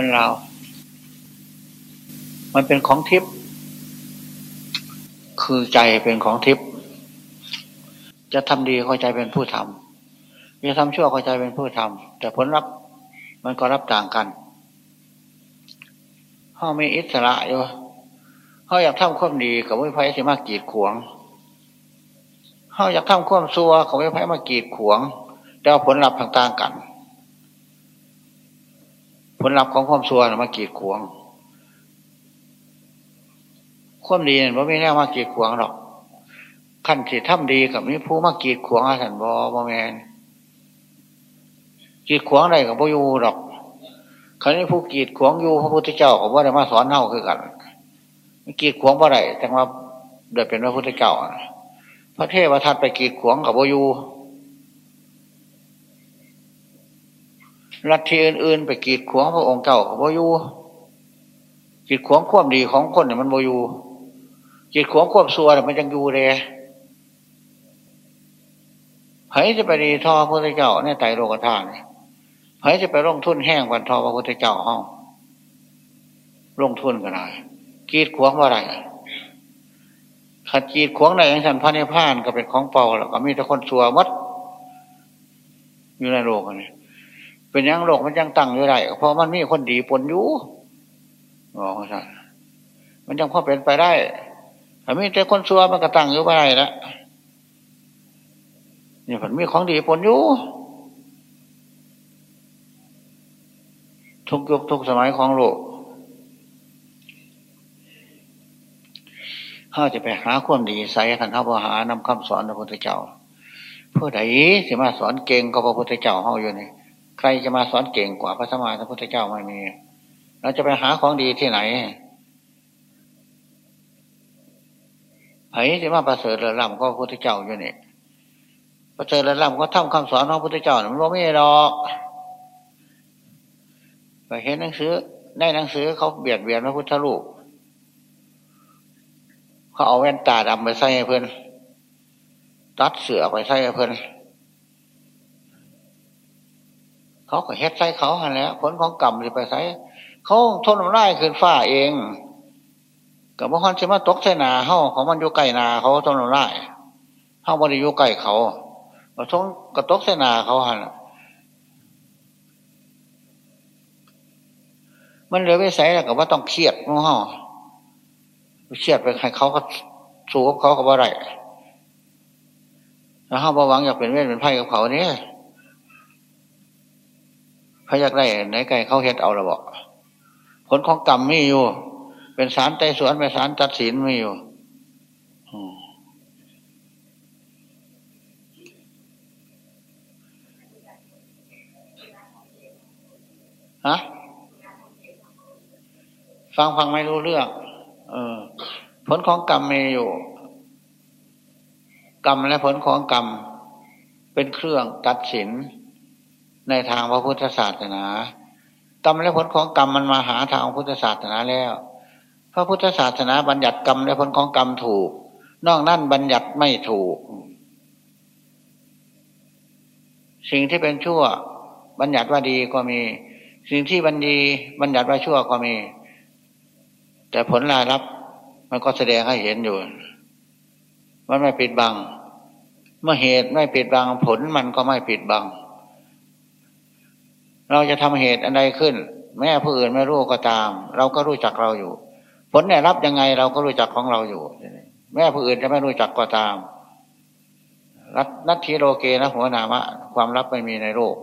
คนเรา มันเป็นของทิพย์คือใจเป็นของทิพย์จะทำดีก็ใจเป็นผู้ทำจะทำชั่วก็ใจเป็นผู้ทำแต่ผลลัพธ์มันก็รับต่างกันเขาไม่อิสระอยู่เขาอยากทำความดีกับวิภัยสิมากีดขวงเขาอยากทำความซัวกับวิภัยมากีดขวงแต่ผลลัพธ์ต่างกัน ผลลัพธ์ของความซัวมากีดขวงความดีเนี่ยไม่แน่มากีดขวงหรอกขั้นที่ทำดีกับมีผู้มากีดขวงอาสันบอบอแมนกีดขวงอะไรกับพ่อยู่หรอกครั้นี้ผู้กีดขวงอยู่พระพุทธเจ้าของว่าได้มาสอนเน่าคือกันกีดขวงว่าไรแต่ว่าเดิดเป็นพระพุทธเจ้าพระเทวทัตไปกีดขวงกับพ่อยู่ รัฐีอื่นๆ ไปกีดขวางพระองค์เจ้ากับพ่อยู่กีดขวางควบดีของคนเนี่ยมันพ่อยู่กีดขวางควบซัวเนี่ยมันยังอยู่เลยเฮ้ยจะไปดีทอพระพุทธเจ้าเนี่ยไตโลกธาตุเฮ้ยจะไปลงทุนแห้งวันทอพระพุทธเจ้าห้องลงทุนก็ได้กีดขวางว่าอะไรขัดกีดขวางในอย่างฉันพระนิพพานก็เป็นของเปล่าแล้วก็มีแต่คนสัวมัดอยู่ในโลกนี้ เป็นยังโลกมันยังตั้งอยู่ไรเพราะมันมีคนดีปนอยู่บอกว่าใช่มันยังพอเป็นไปได้แต่มีแต่คนสัวมันก็ตั้งอยู่ไปแล้วนี่ผมมีของดีปนอยู่ทุกยุคทุกสมัยของโลกเขาจะไปหาความดีใส่ขันเท้าพหานำคำสอนพระพุทธเจ้าเพื่อใดจะมาสอนเก่งก็พระพุทธเจ้าเขาอยู่นี่ ใครจะมาสอนเก่งกว่าพระสมมาพระพุทธเจ้าไม่มี เราจะไปหาของดีที่ไหนไผ่จะมาประเสริฐระล่ำก็พระพุทธเจ้าอยู่นี่ประเสริฐระล่ำก็ทำคำสอนของพระพุทธเจ้ามันไม่หรอกไปเห็นหนังสือในหนังสือเขาเบียดเบียนพระพุทธรูปเขาเอาแว่นตาดำไปใส่เพื่อนตัดเสือไปใส่เพื่อน เขาก็เฮ็ดใส่เขาหันแล้วผลของกรรมจะไปใส่เขาทนมันได้ขึ้นฟ้าเองกับว่าคนจะมาตกใส่นาเขาของมันอยู่ใกล้นาเขาทนมันได้เขาบริอยู่ใกล้เขามาทงกระตกใส่นาเขาหันมันเลือไม่ใส่แล้วก็ว่าต้องเครียดมั้งฮะเครียดไปใครเขาก็สู้กับเขากับว่าไรแล้วเขาบหวังอยากเป็นเวทเป็นไพ่กับเขาเนี่ย เขายากได้ไหนไก่เขาเฮ็ดเอาละบอกผลของกรรมมีอยู่ เป็นสารไต่สวนเป็นสารตัดสินมีอยู่ฮะฟังฟังไม่รู้เรื่อง เออ ผลของกรรมมีอยู่ กรรมและผลของกรรม เป็นเครื่องตัดสิน ในทางพระพุทธศาสนากรรมและผลของกรรมมันมาหาทางพุทธศาสนาแล้ว พระพุทธศาสนาบัญญัติกรรมและผลของกรรมถูก นอกนั้นบัญญัติไม่ถูก สิ่งที่เป็นชั่ว บัญญัติว่าดีก็มี สิ่งที่บัญญีบัญญัติว่าชั่วก็มี แต่ผลรายรับ มันก็แสดงให้เห็นอยู่ มันไม่ปิดบัง เมื่อเหตุไม่ปิดบังผลมันก็ไม่ปิดบัง เราจะทำเหตุอันใดขึ้น แม่ผู้อื่นไม่รู้ก็ตาม เราก็รู้จักเราอยู่ ผลได้รับยังไงเราก็รู้จักของเราอยู่ แม่ผู้อื่นจะไม่รู้จักก็ตามรันัทธิโลเกนะหัวนามะ ความลับไม่มีในโลก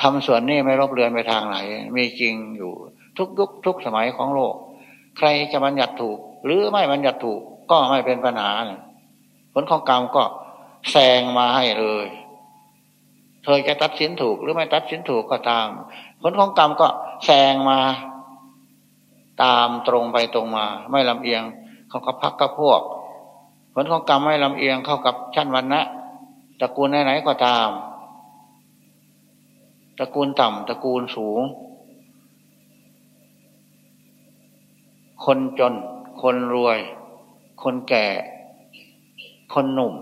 ทำส่วนนี้ไม่รบเรือนไปทางไหน มีจริงอยู่ ทุกยุคทุกสมัยของโลก ใครจะบัญญัติถูก หรือไม่บัญญัติถูกก็ไม่เป็นปัญหาผลของกรรมก็แซงมาให้เลย เธอจะตัดสินถูกหรือไม่ตัดสินถูกก็ตาม ผลของกรรมก็แซงมา ตามตรงไปตรงมา ไม่ลำเอียง เขากับพักกับพวก ผลของกรรมไม่ลำเอียงเข้ากับชั้นวันนะตระกูลไหนๆก็ตาม ตระกูลต่ำตระกูลสูง คนจน คนรวย คนแก่ คนหนุ่ม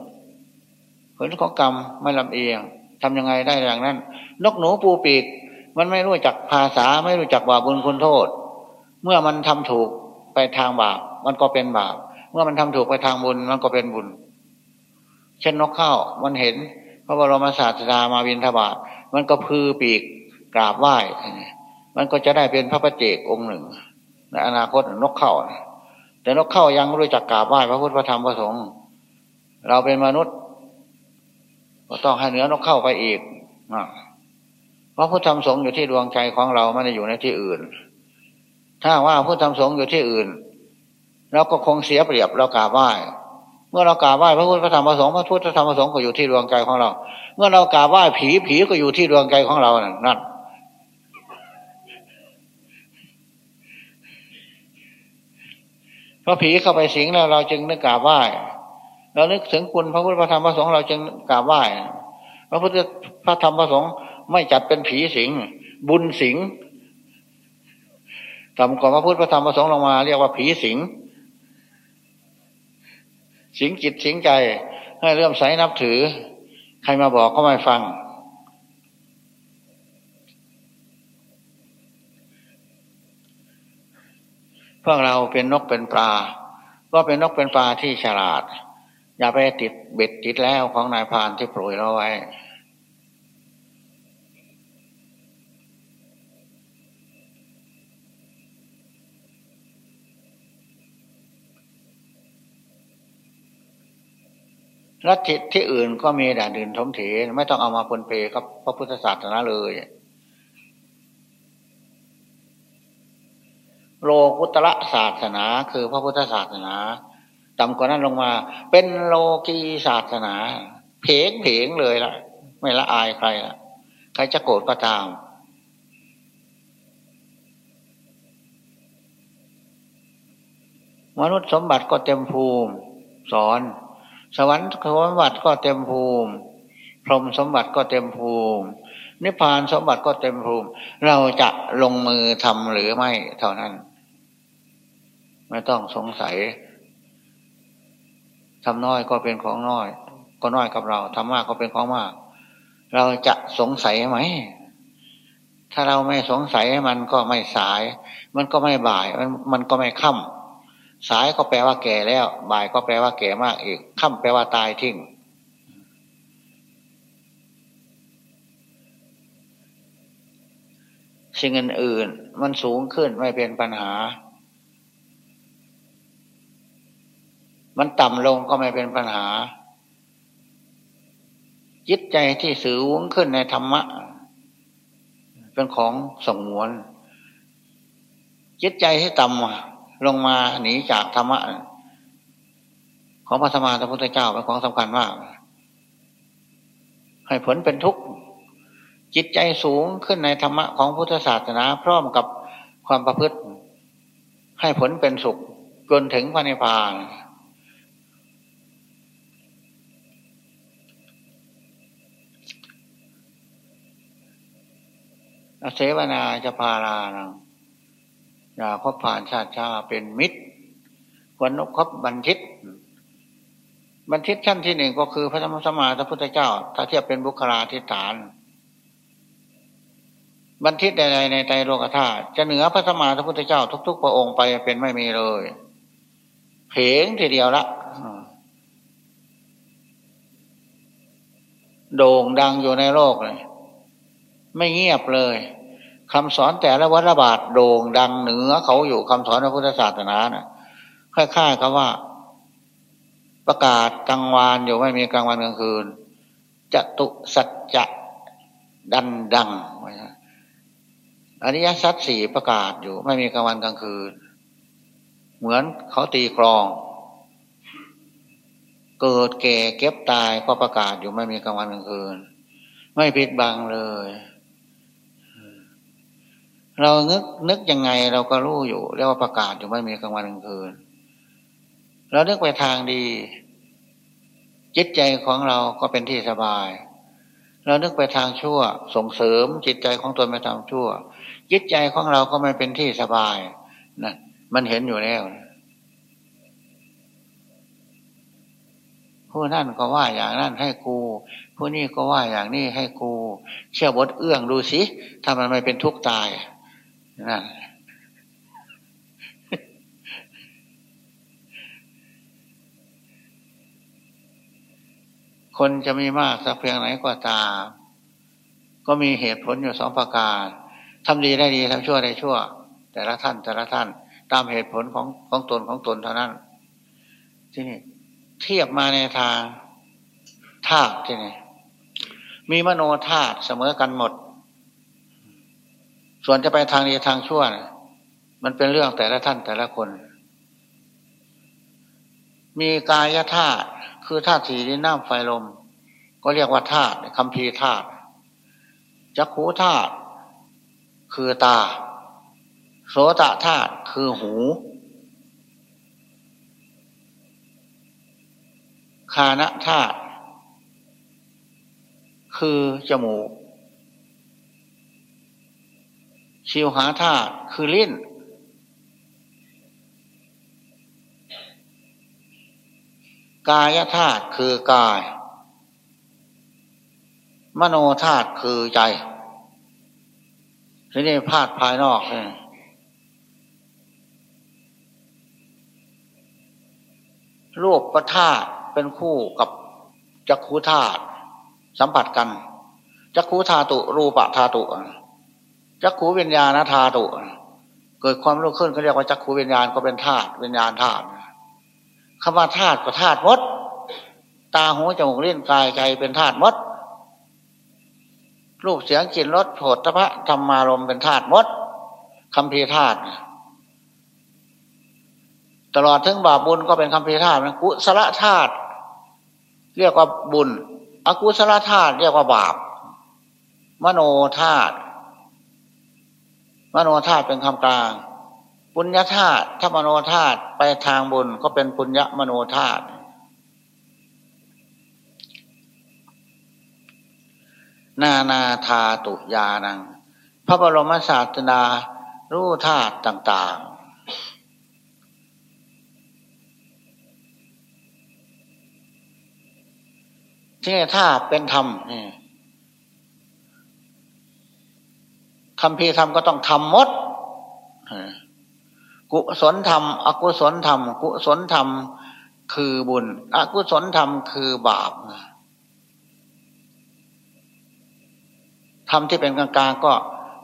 ผลของกรรมไม่ลำเอียง ทำยังไงได้อย่างนั้น นกหนูปูปีก มันไม่รู้จักภาษาไม่รู้จักบาปบุญคุณโทษ เมื่อมันทำถูกไปทางบาปมันก็เป็นบาปเมื่อมันทำถูกไปทางบุญมันก็เป็นบุญ เช่นนกเข้ามันเห็นพระบรมศาสดามาบินทบาทมันก็พือปีกกราบไหว้มันก็จะได้เป็นพระประเจกองค์หนึ่งในอนาคตนกเข้าแต่นกเข้ายังไม่รู้จักกราบไหว้พระพุทธพระธรรมพระสงฆ์เราเป็นมนุษย์ ก็ต้องให้เนื้อนกเข้าไปอีกเพราะพุทธธรรมสงฆ์อยู่ที่ดวงใจของเราไม่ได้อยู่ในที่อื่น ถ้าว่าพุทธธรรมสงฆ์อยู่ที่อื่นเราก็คงเสียเปรียบเรากราบไหว้เมื่อเรากราบไหว้พระพุทธพระธรรมพระสงฆ์พระพุทธธรรมพระสงฆ์ก็อยู่ที่ดวงใจของเรา เมื่อเรากราบไหว้ผีผีก็อยู่ที่ดวงใจของเรานั่นพอผีเข้าไปสิงแล้วเราจึงนึกกราบไหว้ เรานึกถึงคุณพระพุทธพระธรรมพระสงฆ์เราจึงกราบไหว้พระพุทธพระธรรมพระสงฆ์ไม่จัดเป็นผีสิง บุญสิงต่ำกว่าพระพุทธพระธรรมพระสงฆ์ลงมา เรียกว่าผีสิง สิงจิตสิงใจให้เริ่มใสนับถือ ใครมาบอกก็ไม่ฟัง พวกเราเป็นนกเป็นปลา ก็เป็นนกเป็นปลาที่ฉลาด อย่าไปติดเบ็ดติดแล้วของนายพานที่โปล่อยเราไว้ ลัทธิที่อื่นก็มีด่านดินทมเถไม่ต้องเอามาปนเปกับพระพุทธศาสนาเลยโลกุตระศาสนาคือพระพุทธศาสนา ต่ำกว่านั้นลงมา เป็นโลกีศาสนา เพงเพงเลยละไม่ละอายใครละใครจะโกรธก็ตามมนุษย์สมบัติก็เต็มภูมิ สอน สวรรค์สมบัติก็เต็มภูมิพรหมสมบัติก็เต็มภูมิ นิพพานสมบัติก็เต็มภูมิ เราจะลงมือทำหรือไม่เท่านั้น ไม่ต้องสงสัย ทำน้อยก็เป็นของน้อย ก็น้อยกับเราทำมากก็เป็นของมาก เราจะสงสัยไหม ถ้าเราไม่สงสัยมันก็ไม่สาย มันก็ไม่บ่าย มันมันก็ไม่ค่ำสายก็แปลว่าแก่แล้ว บ่ายก็แปลว่าแก่มากอีกค่ำแปลว่าตายทิ้งสิ่งอื่นๆมันสูงขึ้นไม่เป็นปัญหา มันต่ำลงก็ไม่เป็นปัญหา จิตใจที่สูงขึ้นในธรรมะ เป็นของสงวน จิตใจที่ต่ำลงมาหนีจากธรรมะ ของพระธรรมาพระพุทธเจ้าเป็นของสำคัญมาก ให้ผลเป็นทุกข์จิตใจสูงขึ้นในธรรมะของพุทธศาสนา พร้อมกับความประพฤติ ให้ผลเป็นสุขจนถึงพระนิพพาน อเสวนาจะพาลานังอย่าคบผ่านชาติชาเป็นมิตรควรนคบบันทิต บันทิตชั้นที่หนึ่งก็คือพระธรรมสมาสัพพุทธเจ้า ถ้าเทียบเป็นบุคลาธิฐาน บันทิตใดในใจโลกธาตุจะเหนือพระสมมาสัพพุทธเจ้า ทุก ๆ พระองค์ไปเป็นไม่มีเลยเพงทีเดียวละโด่งดังอยู่ในโลกเลย ไม่เงียบเลยคำสอนแต่ละวัฏบาทโด่งดังเหนือเขาอยู่คำสอนพระพุทธศาสนานะ่ะค่ายๆกับว่า ประกาศกลางวานอยู่ไม่มีกลางวันกลางคืนจะตุสัจจะดันดังอริยสัจสี่ประกาศอยู่ ไม่มีกลางวันกลางคืน เหมือนเขาตีกรอง เกิดแก่เก็บตายก็ประกาศอยู่ไม่มีกลางวันกลางคืน ไม่ผิดบังเลย เรานึกนึกยังไงเราก็รู้อยู่เรียกว่าประกาศอยู่ไม่มีกลางวันกลางคืน เรานึกไปทางดี จิตใจของเราก็เป็นที่สบาย เรานึกไปทางชั่วส่งเสริมจิตใจของตนไปทางชั่ว จิตใจของเราก็ไม่เป็นที่สบายนะมันเห็นอยู่แล้วผู้นั่นก็ว่าอย่างนั้นให้กู ผู้นี้ก็ว่าอย่างนี้ให้กู เชื่อบทเอื้องดูสิถ้ามันไม่เป็นทุกข์ตาย คนจะมีมากสักเพียงไหนก็ตาม ก็มีเหตุผลอยู่สองประการทำดีได้ดีทำชั่วได้ชั่ว แต่ละท่าน แต่ละท่าน ตามเหตุผลของของตนของตนเท่านั้น ที่นี่ เทียบมาในทางธาตุที่นี่มีมโนธาตุเสมอกันหมด ส่วนจะไปทางดีทางชั่วมันเป็นเรื่องแต่ละท่านแต่ละคน มีกายธาตุคือธาตุสีดินน้ำไฟลม ก็เรียกว่าธาตุคำพีธาตุจักขูธาตุคือตา โสตธาตุคือหูคานะธาตุคือจมูก ชิวหาธาตุคือลิ้น กายธาตุคือกาย มโนธาตุคือใจทีนี้พาดภายนอกเลยรูปประธาตเป็นคู่กับจักขุธาตุสัมผัสกันจักขุธาตุรูปะธาตุ จักขูวิญญาณธาตุ เกิดความรู้ขึ้นเขาเรียกว่าจักขูวิญญาณก็เป็นธาตุวิญญาณธาตุคำว่าธาตุก็ธาตุมด ตาหูจมูกลิ้นกายใจเป็นธาตุมด รูปเสียงกลิ่นรสโผฏฐะธรรมารมเป็นธาตุมดคำพีธาตุตลอดถึงบาปบุญก็เป็นคำพีธาตุกุศลธาตุเรียกว่าบุญ อกุศลธาตุเรียกว่าบาป มโนธาตุ มโนธาตุเป็นคำกลาง ปุญญาธาตุถ้ามโนธาตุไปทางบุญก็เป็นปุญญมโนธาตุนานาธาตุยานัง พระบรมศาสนารู้ธาตุต่าง ๆ ที่ถ้าเป็นธรรมนี่ คำพีธรรมก็ต้องทำมดกุศลธรรม อกุศลธรรม กุศลธรรมคือบุญ อกุศลธรรมคือบาปธรรมที่เป็นกลางๆก็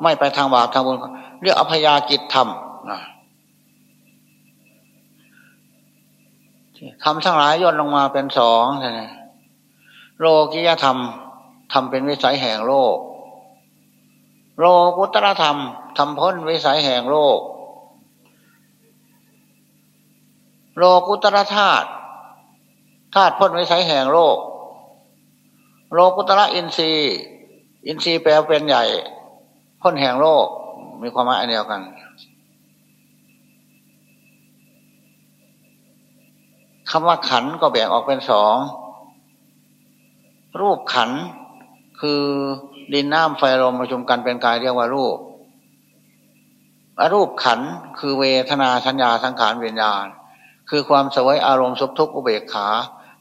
ไม่ไปทางบาปทางบุญเรียกอภยาจิตธรรมทำทั้งหลายย่นลงมาเป็นสองโลกิยธรรมทำเป็นวิสัยแห่งโลก โลกุตรธรรมทำพ้นวิสัยแห่งโลก โลกุตรธาตุธาตุพ้นวิสัยแห่งโลก โลกุตระอินทรีย์อินทรีย์แปลเป็นใหญ่ พ้นแห่งโลก มีความหมายเดียวกันคำว่าขันก็แบ่งออกเป็นสองรูปขันคือ ดินน้ำไฟลมประชุมกันเป็นกายเรียกว่ารูปอรูปขันคือเวทนาสัญญาสังขารเวียญญาณคือความสวยอารมณ์สุขทุกข์อุเบกขา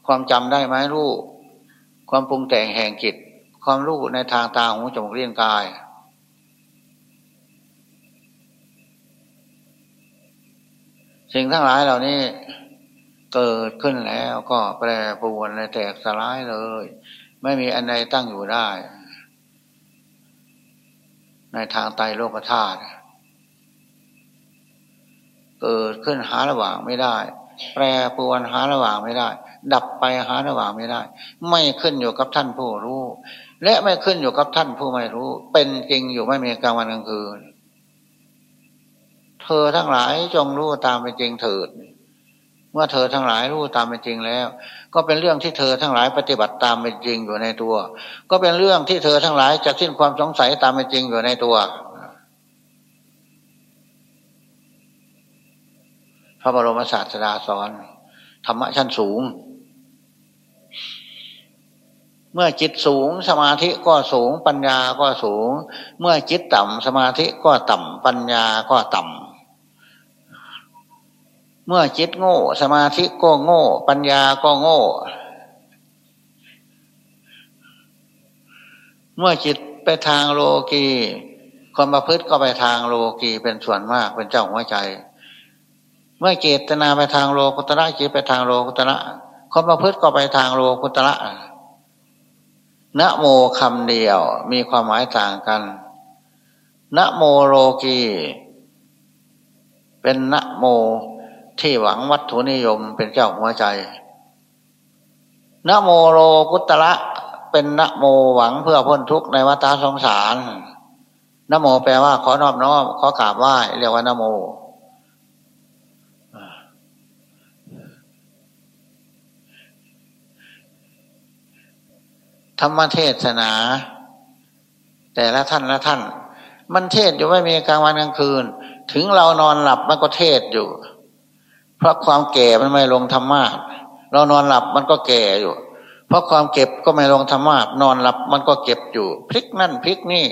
ความจำได้ไหมรูป ความปรุงแต่งแห่งจิต ความรู้ในทางตาหูจมูกเลี้ยงกาย สิ่งทั้งหลายเหล่านี้เกิดขึ้นแล้วก็แปรปรวนและแตกสลายเลย ไม่มีอันใดตั้งอยู่ได้ ในทางไตโลกธาตุเกิดขึ้นหาระหว่างไม่ได้ แปรปรวนหาระหว่างไม่ได้ ดับไปหาระหว่างไม่ได้ ไม่ขึ้นอยู่กับท่านผู้รู้ และไม่ขึ้นอยู่กับท่านผู้ไม่รู้ เป็นจริงอยู่ไม่มีกลางวันกลางคืน เธอทั้งหลายจงรู้ตามเป็นจริงเถิด มื่อเธอทั้งหลายรู้ตามเป็นจริงแล้ว ก็เป็นเรื่องที่เธอทั้งหลายปฏิบัติตามเป็นจริงอยู่ในตัว ก็เป็นเรื่องที่เธอทั้งหลายจะสิ้นความสงสัยตามเป็นจริงอยู่ในตัวพระบรมศาสดาสอนธรรมะชั้นสูง เมื่อจิตสูงสมาธิก็สูงปัญญาก็สูง เมื่อจิตต่ำสมาธิก็ต่ำปัญญาก็ต่ำ เมื่อจิตโง่ สมาธิก็โง่ ปัญญาก็โง่ เมื่อจิตไปทางโลกีความประพฤติก็ไปทางโลกีเป็นส่วนมากเป็นเจ้าหัวใจ เมื่อเจตนาไปทางโลกุตระจิตไปทางโลกุตระความประพฤติก็ไปทางโลกุตระนะโมคำเดียวมีความหมายต่างกันนะโมโลกี เป็นนะโม ที่หวังวัตถุนิยมเป็นเจ้าหัวใจนโมโลกุตระเป็นนโมหวังเพื่อพ้นทุกข์ในวัฏสงสารนโมแปลว่าขอนอบน้อมขอกราบไหว้เรียกว่านโมธรรมเทศนา แต่ละท่านละท่าน มันเทศอยู่ไม่มีกลางวันกลางคืน ถึงเรานอนหลับมันก็เทศอยู่ เพราะความแก่มันไม่ลงธรรมะเรานอนหลับมันก็แก่อยู่ เพราะความเก็บก็ไม่ลงธรรมะนอนหลับมันก็เก็บอยู่ พลิกนั่นพลิกนี่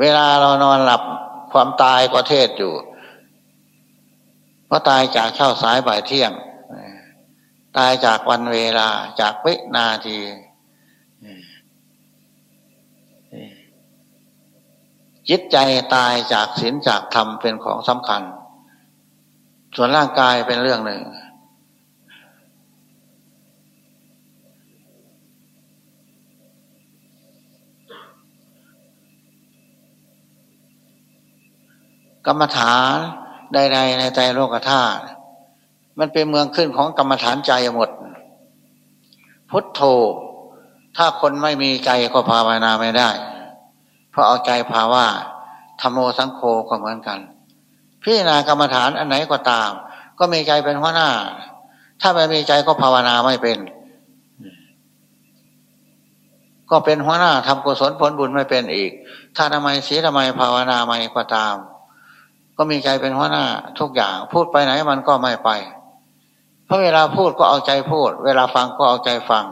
เวลาเรานอนหลับความตายก็เทศอยู่เพราะตายจากเช้าสายบ่ายเที่ยง ตายจากวันเวลาจากวินาทีจิตใจตายจากศีลจากธรรมเป็นของสำคัญ ส่วนร่างกายเป็นเรื่องหนึ่ง กรรมฐานใดๆในใจโลกธาตุมันเป็นเมืองขึ้นของกรรมฐานใจหมด พุทโธ ถ้าคนไม่มีใจก็ภาวนาไม่ได้ เพราะเอาใจภาว่าธรรมโอสังโฆก็เหมือนกัน พิจารณากรรมฐานอันไหนก็ตาม ก็มีใจเป็นหัวหน้า ถ้าไม่มีใจก็ภาวนาไม่เป็น ก็เป็นหัวหน้าทำกุศลผลบุญไม่เป็นอีก ถ้าทำไมสีทำไมภาวนาไม่ก็ตาม ก็มีใจเป็นหัวหน้า ทุกอย่างพูดไปไหนมันก็ไม่ไป เพราะเวลาพูดก็เอาใจพูด เวลาฟังก็เอาใจฟัง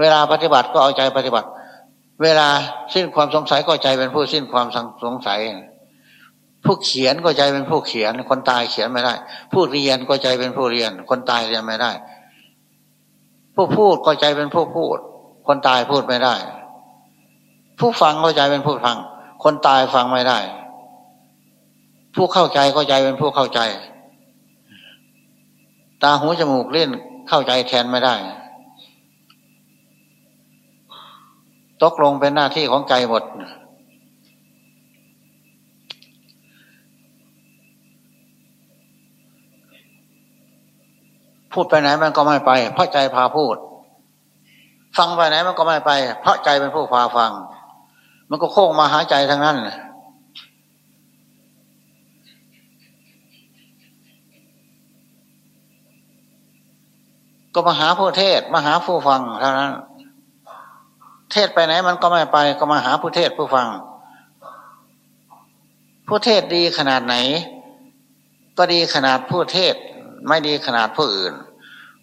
เวลาปฏิบัติก็เอาใจปฏิบัติ เวลาสิ้นความสงสัยก็ใจเป็นผู้สิ้นความสงสัย ผู้เขียนก็ใจเป็นผู้เขียน คนตายเขียนไม่ได้ ผู้เรียนก็ใจเป็นผู้เรียน คนตายเรียนไม่ได้ ผู้พูดก็ใจเป็นผู้พูด คนตายพูดไม่ได้ ผู้ฟังก็ใจเป็นผู้ฟัง คนตายฟังไม่ได้ ผู้เข้าใจเข้าใจเป็นผู้เข้าใจ ตาหูจมูกเล่นเข้าใจแทนไม่ได้ตกลงเป็นหน้าที่ของใจหมด พูดไปไหนมันก็ไม่ไป เพราะใจพาพูด ฟังไปไหนมันก็ไม่ไป เพราะใจเป็นผู้พาฟัง มันก็โค้งมาหาใจทั้งนั้นก็มาหาผู้เทศมาหาผู้ฟังเท่านั้น เทศไปไหนมันก็ไม่ไป ก็มาหาผู้เทศผู้ฟัง ผู้เทศดีขนาดไหน ก็ดีขนาดผู้เทศ ไม่ดีขนาดผู้อื่น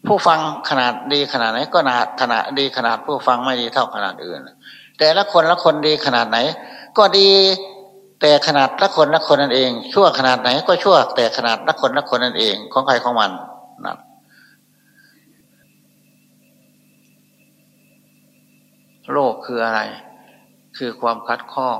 ผู้ฟังขนาดดีขนาดไหน ก็นาดขนาดดีขนาดผู้ฟังไม่ดีเท่าขนาดอื่น แต่ละคนละคนดีขนาดไหน ก็ดีแต่ขนาดละคนละคนนั่นเอง ชั่วขนาดไหน ก็ชั่วแต่ขนาดละคนละคนนั่นเอง ของใครของมันนะโลกคืออะไร คือความคัดข้อง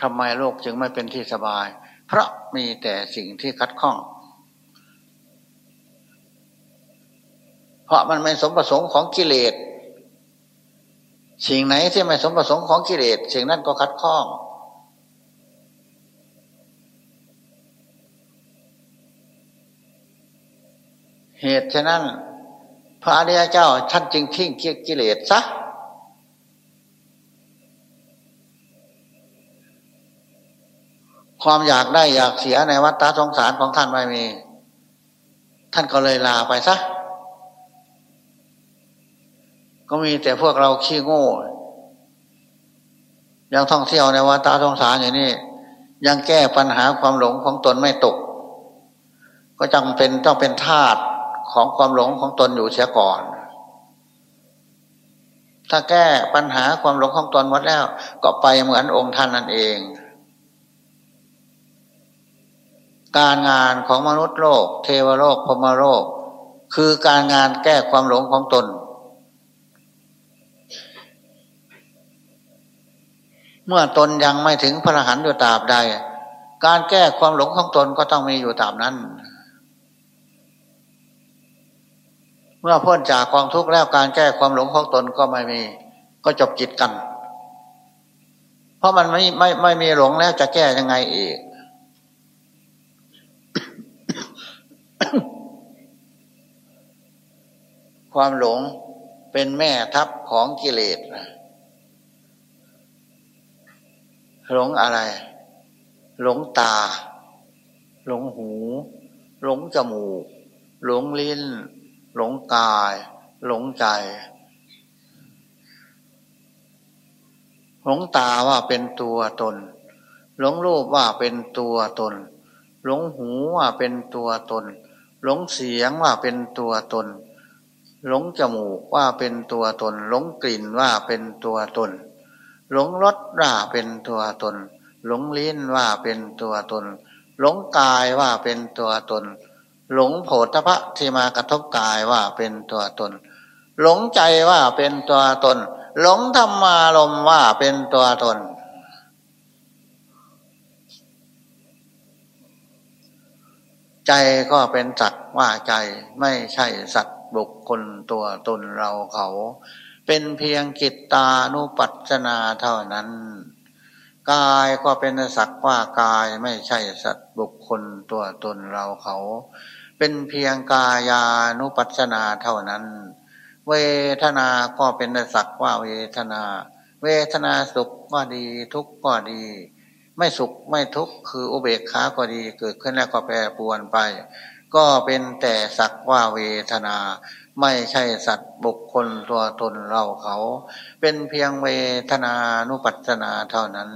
ทำไมโลกจึงไม่เป็นที่สบาย เพราะมีแต่สิ่งที่คัดข้อง เพราะมันไม่สมประสงค์ของกิเลส สิ่งไหนที่ไม่สมประสงค์ของกิเลสสิ่งนั้นก็คัดข้อง เหตุฉะนั้น พระอริยเจ้าท่านจึงทิ้งกิเลสซะ ความอยากได้อยากเสียในวัฏฏะสงสารของท่านไม่มี ท่านก็เลยลาไปซะก็มีแต่พวกเราขี้โง่ ยังท่องเที่ยวในวัฏฏะสงสารอย่างนี้ยังแก้ปัญหาความหลงของตนไม่ตก ก็จำเป็นต้องเป็นทาตของความหลงของตนอยู่เสียก่อน ถ้าแก้ปัญหาความหลงของตนหมดแล้ว ก็ไปเหมือนองค์ท่านนั่นเอง การงานของมนุษย์โลก เทวโลกพมโลก คือการงานแก้ความหลงของตน เมื่อตนยังไม่ถึงพระหันอยู่ตราบใด การแก้ความหลงของตนก็ต้องมีอยู่ตามนั้น เมื่อพ้นจากความทุกข์แล้วการแก้ความหลงของตนก็ไม่มี ก็จบจิตกัน เพราะมันไม่ไม่ไม่มีหลงแล้วจะแก้ยังไงอีก ความหลงเป็นแม่ทัพของกิเลสหลงอะไร หลงตา หลงหู หลงจมูก หลงลิ้น หลงกาย หลงใจ หลงตาว่าเป็นตัวตน หลงรูปว่าเป็นตัวตน หลงหูว่าเป็นตัวตน หลงเสียงว่าเป็นตัวตน หลงจมูกว่าเป็นตัวตน หลงกลิ่นว่าเป็นตัวตน หลงรสว่าเป็นตัวตน หลงลิ้นว่าเป็นตัวตน หลงกายว่าเป็นตัวตน หลงโผฏฐะที่มากระทบกายว่าเป็นตัวตน หลงใจว่าเป็นตัวตน หลงธรรมารมว่าเป็นตัวตน ใจก็เป็นสัตว์ว่าใจไม่ใช่สัตว์ บุคคลตัวตนเราเขา เป็นเพียงกิตตานุปัจนาเท่านั้น กายก็เป็นสักว่ากายไม่ใช่สัตว์บุคคลตัวตนเราเขา เป็นเพียงกายานุปัจนาเท่านั้น เวทนาก็เป็นสักว่าเวทนา เวทนาสุขก็ดีทุกข์ก็ดีไม่สุขไม่ทุกข์คืออุเบกขาก็ดีเกิดขึ้นแล้วก็แปรปวนไป ก็เป็นแต่สักว่าเวทนา ไม่ใช่สัตว์บุคคลตัวตนเราเขา เป็นเพียงเวทนานุปัจนาเท่านั้น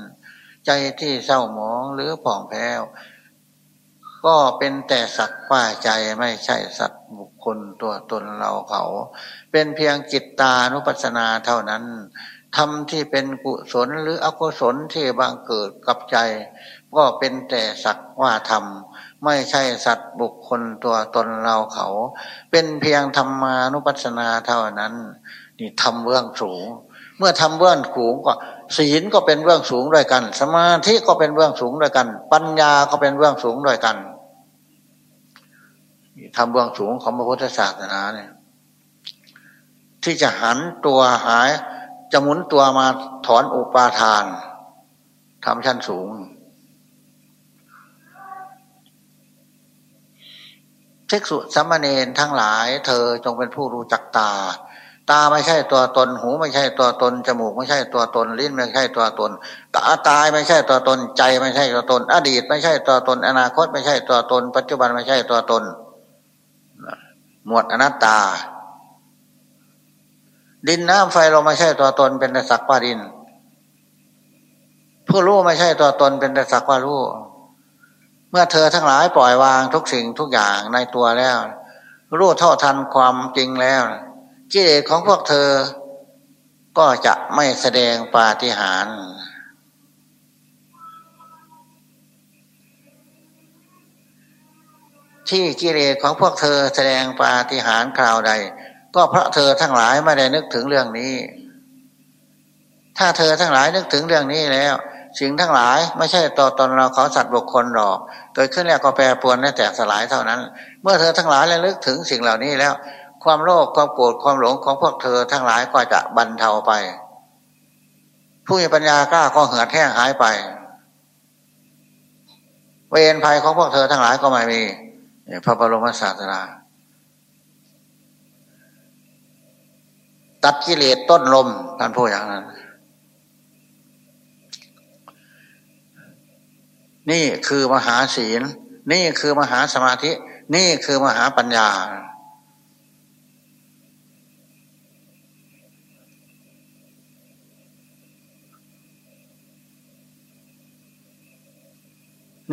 ใจที่เศร้าหมองหรือผ่องแผ้วก็เป็นแต่สักว่าใจไม่ใช่สัตว์บุคคลตัวตนเราเขา เป็นเพียงจิตตานุปัสนาเท่านั้นทำที่เป็นกุศลหรืออกุศลที่บังเกิดกับใจ ก็เป็นแต่สักว่าธรรม ไม่ใช่สัตว์บุคคลตัวตนเราเขา เป็นเพียงธรรมานุปัสสนาเท่านั้น นี่ทำเบื้องสูง เมื่อทำเบื้องสูงก็ศีลก็เป็นเบื้องสูงด้วยกัน สมาธิก็เป็นเบื้องสูงด้วยกัน ปัญญาก็เป็นเบื้องสูงด้วยกันทำเบื้องสูงของพระพุทธศาสนาเนี่ย ที่จะหันตัวหายจะหมุนตัวมาถอนอุปาทานทำชั้นสูง ภิกษุสัมมาเนนทั้งหลาย เธอจงเป็นผู้รู้จักตา ตาไม่ใช่ตัวตน หูไม่ใช่ตัวตน จมูกไม่ใช่ตัวตน ลิ้นไม่ใช่ตัวตนตาตายไม่ใช่ตัวตน ใจไม่ใช่ตัวตน อดีตไม่ใช่ตัวตน อนาคตไม่ใช่ตัวตน ปัจจุบันไม่ใช่ตัวตน หมวดอนัตตา ดินน้ำไฟเราไม่ใช่ตัวตนเป็นแต่สักว่าดิน ผู้รู้ไม่ใช่ตัวตนเป็นแต่สักว่ารู้ เมื่อเธอทั้งหลายปล่อยวางทุกสิ่งทุกอย่างในตัวแล้ว รู้เท่าทันความจริงแล้วกิเลสของพวกเธอ ก็จะไม่แสดงปาฏิหาริย์ที่กิเลสของพวกเธอแสดงปาฏิหาริย์คราวใด ก็เพราะเธอทั้งหลายไม่ได้นึกถึงเรื่องนี้ ถ้าเธอทั้งหลายนึกถึงเรื่องนี้แล้ว สิ่งทั้งหลายไม่ใช่ตัวตนเราเขาสัตว์บุคคลหรอก เกิดขึ้นแล้วก็แปรปรวนและแตกสลายเท่านั้น เมื่อเธอทั้งหลายระลึกถึงสิ่งเหล่านี้แล้ว ความโลภความโกรธความหลงของพวกเธอทั้งหลายก็จะบรรเทาไป ผู้มีปัญญากล้าก็เหือดแห้งหายไป เวรภัยของพวกเธอทั้งหลายก็ไม่มีพระบรมศาสดาตัดกิเลสต้นลมท่านพูดอย่างนั้น นี่คือมหาศีล นี่คือมหาสมาธิ นี่คือมหาปัญญา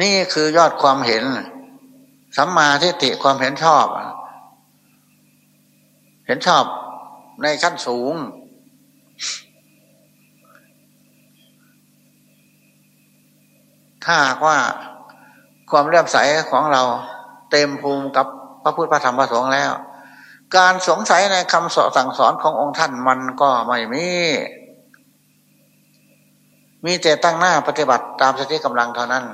นี่คือยอดความเห็น สัมมาทิฏฐิความเห็นชอบ เห็นชอบในขั้นสูง ถ้าว่าความเลื่อมใสของเราเต็มภูมิกับพระพุทธพระธรรมพระสงฆ์แล้ว การสงสัยในคำสอนสั่งสอนขององค์ท่านมันก็ไม่มี มีแต่ตั้งหน้าปฏิบัติตามสติกำลังเท่านั้น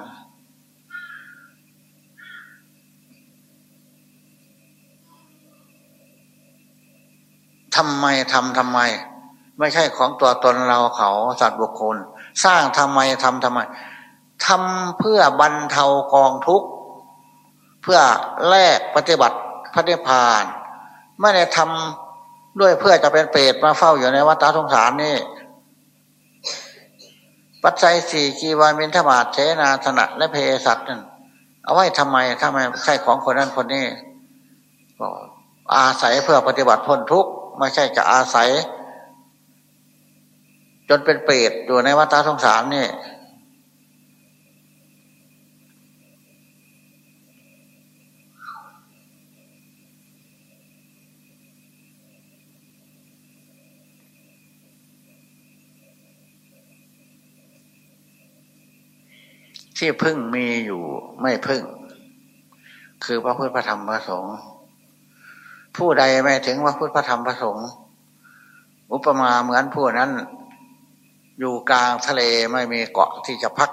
ทำไมทำทำไม ไม่ใช่ของตัวตนเราเขาสัตว์บุคคล สร้างทำไมทำทำไม ทำเพื่อบรรเทากองทุกข์ เพื่อแลกปฏิบัติพระนิพพาน ไม่ได้ทำด้วยเพื่อจะเป็นเปรตมาเฝ้าอยู่ในวัฏสงสารนี่ ปัจจัยสี่กีวามินทบาทเชนาธนะและเพสัตนั่นเอาไว้ทำไมถ้าไม่ใช่ของคนนั้นคนนี้ก็อาศัยเพื่อปฏิบัติพ้นทุกข์ไม่ใช่จะอาศัย จนเป็นเปรตอยู่ในวัฏสงสารนี่ ที่พึ่งมีอยู่ไม่พึ่ง คือพระพุทธพระธรรมพระสงฆ์ผู้ใดไม่ถึงว่าพุทธพระธรรมพระสงฆ์อุปมาเหมือนผู้นั้น อยู่กลางทะเลไม่มีเกาะที่จะพัก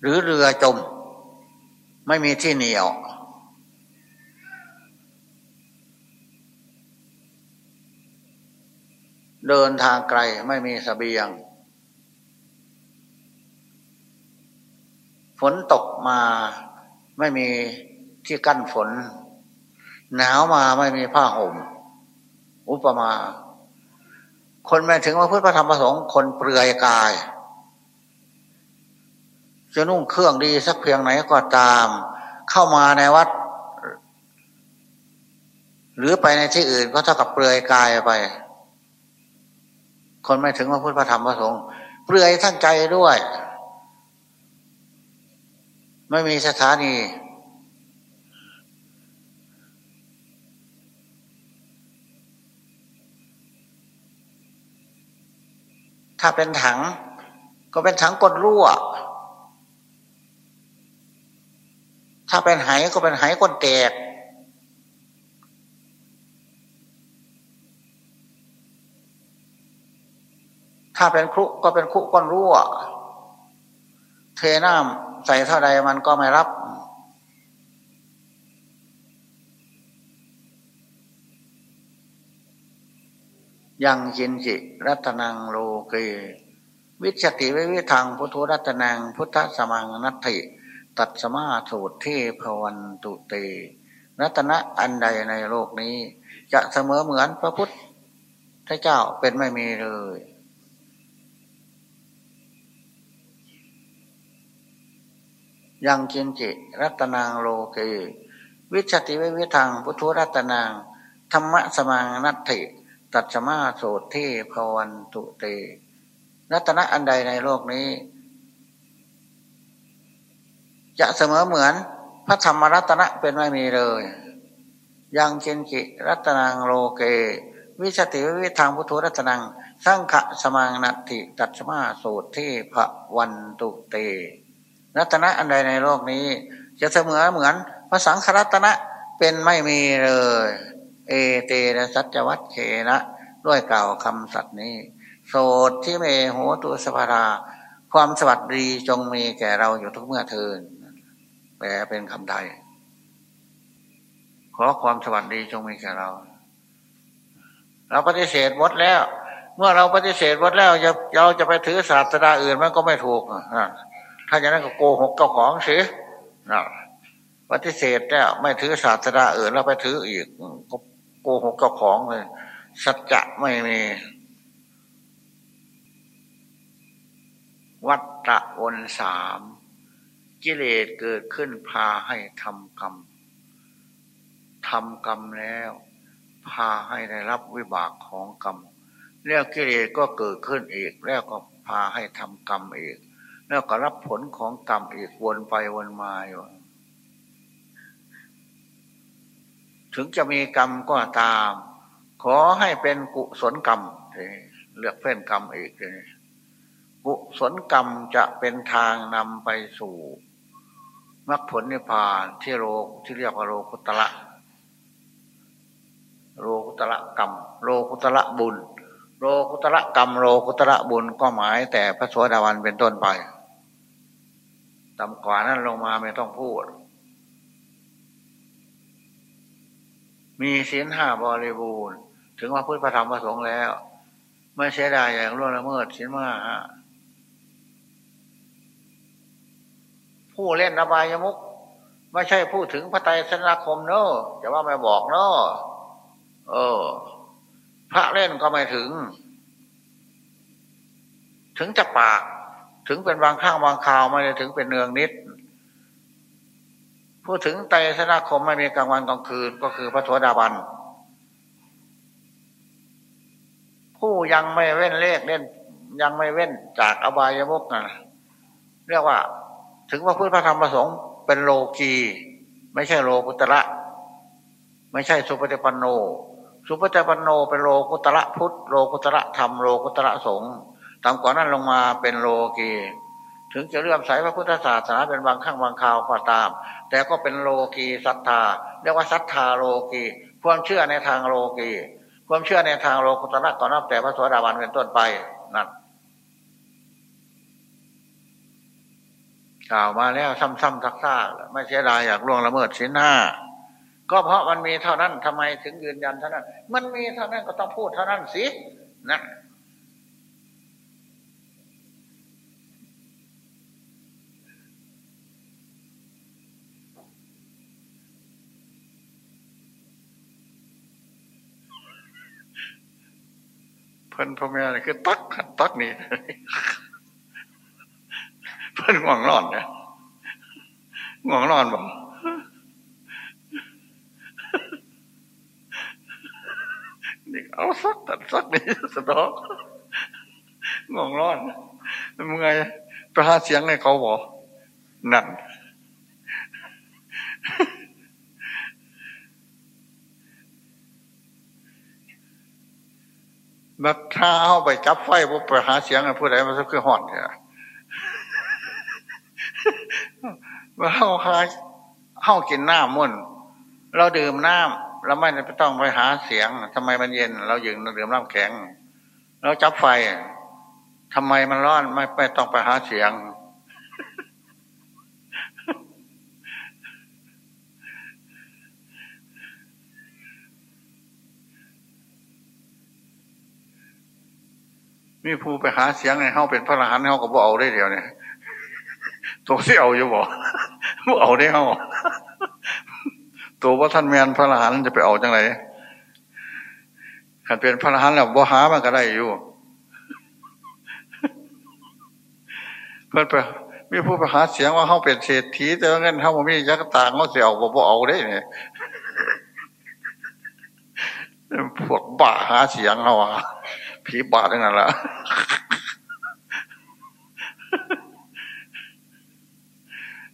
หรือเรือจม ไม่มีที่เหนียวเดินทางไกลไม่มีสเสบียง ฝนตกมาไม่มีที่กั้นฝน หนาวมาไม่มีผ้าห่ม อุปมา คนแม้ถึงว่าพุทธธรรมประสงค์คนเปลือยกาย จะนุ่งเครื่องดีสักเพียงไหนก็ตาม เข้ามาในวัด หรือไปในที่อื่นก็เท่ากับเปลือยกายไป คนไม่ถึงว่าพุทธธรรมประสงค์ เปลือยทั้งใจด้วย ไม่มีสถานี ถ้าเป็นถัง ก็เป็นถังกดรั่ว ถ้าเป็นไหก็เป็นไหกดแตกถ้าเป็นครุก็เป็นครุก้นรั่ว เทน้ำ ใส่เท่าใดมันก็ไม่รับ ยังจินจิรัตนังโลเกวิชติวิวิทังพุทธรัตนังพุทธสมังนัตถิตัดสมาสูตรที่พวันตุเตรัตนะอันใดในโลกนี้ จะเสมอเหมือนพระพุทธเจ้าเป็นไม่มีเลย ยังจินจิรัตนังโลเกวิชติวิวิทังพุทธรัตนังธรรมะสมังนัตถิตัดสมาโสดที่พวันตุเต รัตนะอันใดในโลกนี้ จะเสมอเหมือนพระธรรมรัตนะเป็นไม่มีเลย ยังเจนจิรัตนังโลเก วิสติวิทางพุทธรัตนังสร้างขะสมังนัตติตัดสมาโสดที่พระวันตุเต รัตนะอันใดในโลกนี้ จะเสมอเหมือนพระสังฆรัตนะเป็นไม่มีเลย เอเตระสัจวัตเขนะด้วยกล่าวคำสัตย์นี้ โสดที่เมโหตุสภาราความสวัสดีจงมีแก่เราอยู่ทุกเมื่อเทินแปลเป็นคำใดขอความสวัสดีจงมีแก่เรา เราปฏิเสธหมดแล้ว เมื่อเราปฏิเสธหมดแล้วจะเราจะไปถือศาสตราอื่นมันก็ไม่ถูก ถ้าอย่างนั้นก็โกหกเจ้าของสินะปฏิเสธแล้วไม่ถือศาสตราอื่นแล้วไปถืออีกก็โกหกเจ้าของเลยสัจจะไม่มีวัตตะวนสามกิเลสเกิดขึ้นพาให้ทำกรรมทำกรรมแล้ว พาให้ได้รับวิบากของกรรมแล้วกิเลสก็เกิดขึ้นอีก แล้วก็พาให้ทำกรรมอีก แล้วก็รับผลของกรรมอีกวนไปวนมาอยู่ ถึงจะมีกรรมก็ตาม ขอให้เป็นกุศลกรรมเลือกเฟ้นกรรมอีกเลยกุศลกรรมจะเป็นทางนำไปสู่มรรคผลนิพพานที่โลกที่เรียกว่าโลกุตละโลกุตระกรรม โลกุตระบุญ โลกุตระกรรม โลกุตระบุญก็หมายแต่พระสวสดาวันเป็นต้นไป ต่ำกว่านั้นลงมาไม่ต้องพูด มีศีลห้าบริบูรณ์ ถึงว่าพุทธธรรมประสงค์แล้ว ไม่เสียดายอย่างล่วงละเมิดศีลมาผู้เล่นอบายมุกไม่ใช่พูดถึงพระไตรสนาคมเนอะจะว่าไม่บอกเนอะเออ พระเล่นก็ไม่ถึง ถึงจะปาก ถึงเป็นบางข้างบางคราวไม่ได้ถึงเป็นเนืองนิด พูดถึงไตรสนาคมไม่มีกลางวันกลางคืนก็คือพระโสดาบัน ผู้ยังไม่เว้นเลขเล่น ยังไม่เว้นจากอบายมุกนะเรียกว่า ถึงว่าพุทธธรรมประสงค์เป็นโลกีไม่ใช่โลกุตระ ไม่ใช่สุปฏิปันโน สุปฏิปันโนเป็นโลกุตระพุทธโลกุตระธรรมโลกุตระสงฆ์ ตามกว่านั้นลงมาเป็นโลกีถึงจะเลื่อมใสพระพุทธศาสนาเป็นบางครั้งบางคราวก็ตาม แต่ก็เป็นโลกีศรัทธา เรียกว่าศรัทธาโลกีความเชื่อในทางโลกีความเชื่อในทางโลกุตระก่อนนับแต่พระสวสดาวันเป็นต้นไปนั่นกล่าวมาแล้วซ้ำๆซักๆไม่เสียดายอยากล่วงละเมิดสินห้าก็เพราะมันมีเท่านั้นทำไมถึงยืนยันเท่านั้น มันมีเท่านั้นก็ต้องพูดเท่านั้นสินะ เพิ่นพ่อแม่นี่คือตักตักนี่เพื่อนง่วงนอนเนี่ยง่วงนอนบอกนี่เอาสักตัดสักนี่สะดอกง่วงนอนมึงไงประหาเสียงให้เขาบอกนั่น บัดถ้าเอาไปจับไฟพวกไปหาเสียงผู้ใดมันก็คือหอนเนี่ยว่าเฮาหาเฮากินน้ำมุ่นเราดื่มน้ำเราไม่ต้องไปหาเสียงทำไมมันเย็น เรายืนเราดื่มน้ำแข็ง เราจับไฟทำไมมันร้อนไม่ไปต้องไปหาเสียง มีผู้ไปหาเสียงในเฮาเป็นพระอรหันต์เฮาก็บ่เอาได้เดียวเนี่ยตัวที่เอาอยู่บ่บ่เอาได้เอาตัวว่าท่านแมนพระอรหันต์จะไปเอาจังไรขันเป็นพระอรหันต์แล้วบ่หามันก็ได้อยู่ เพื่อนไปมีผู้ไปหาเสียงว่าเขาเป็นเศรษฐีแต่ว่าเงินเขาบ่มียักษ์ต่างเขาเสียเอาบ่เอาได้เนี่ยพวกบ้าหาเสียงเขาอะ ผีบาทั้งนั้นละ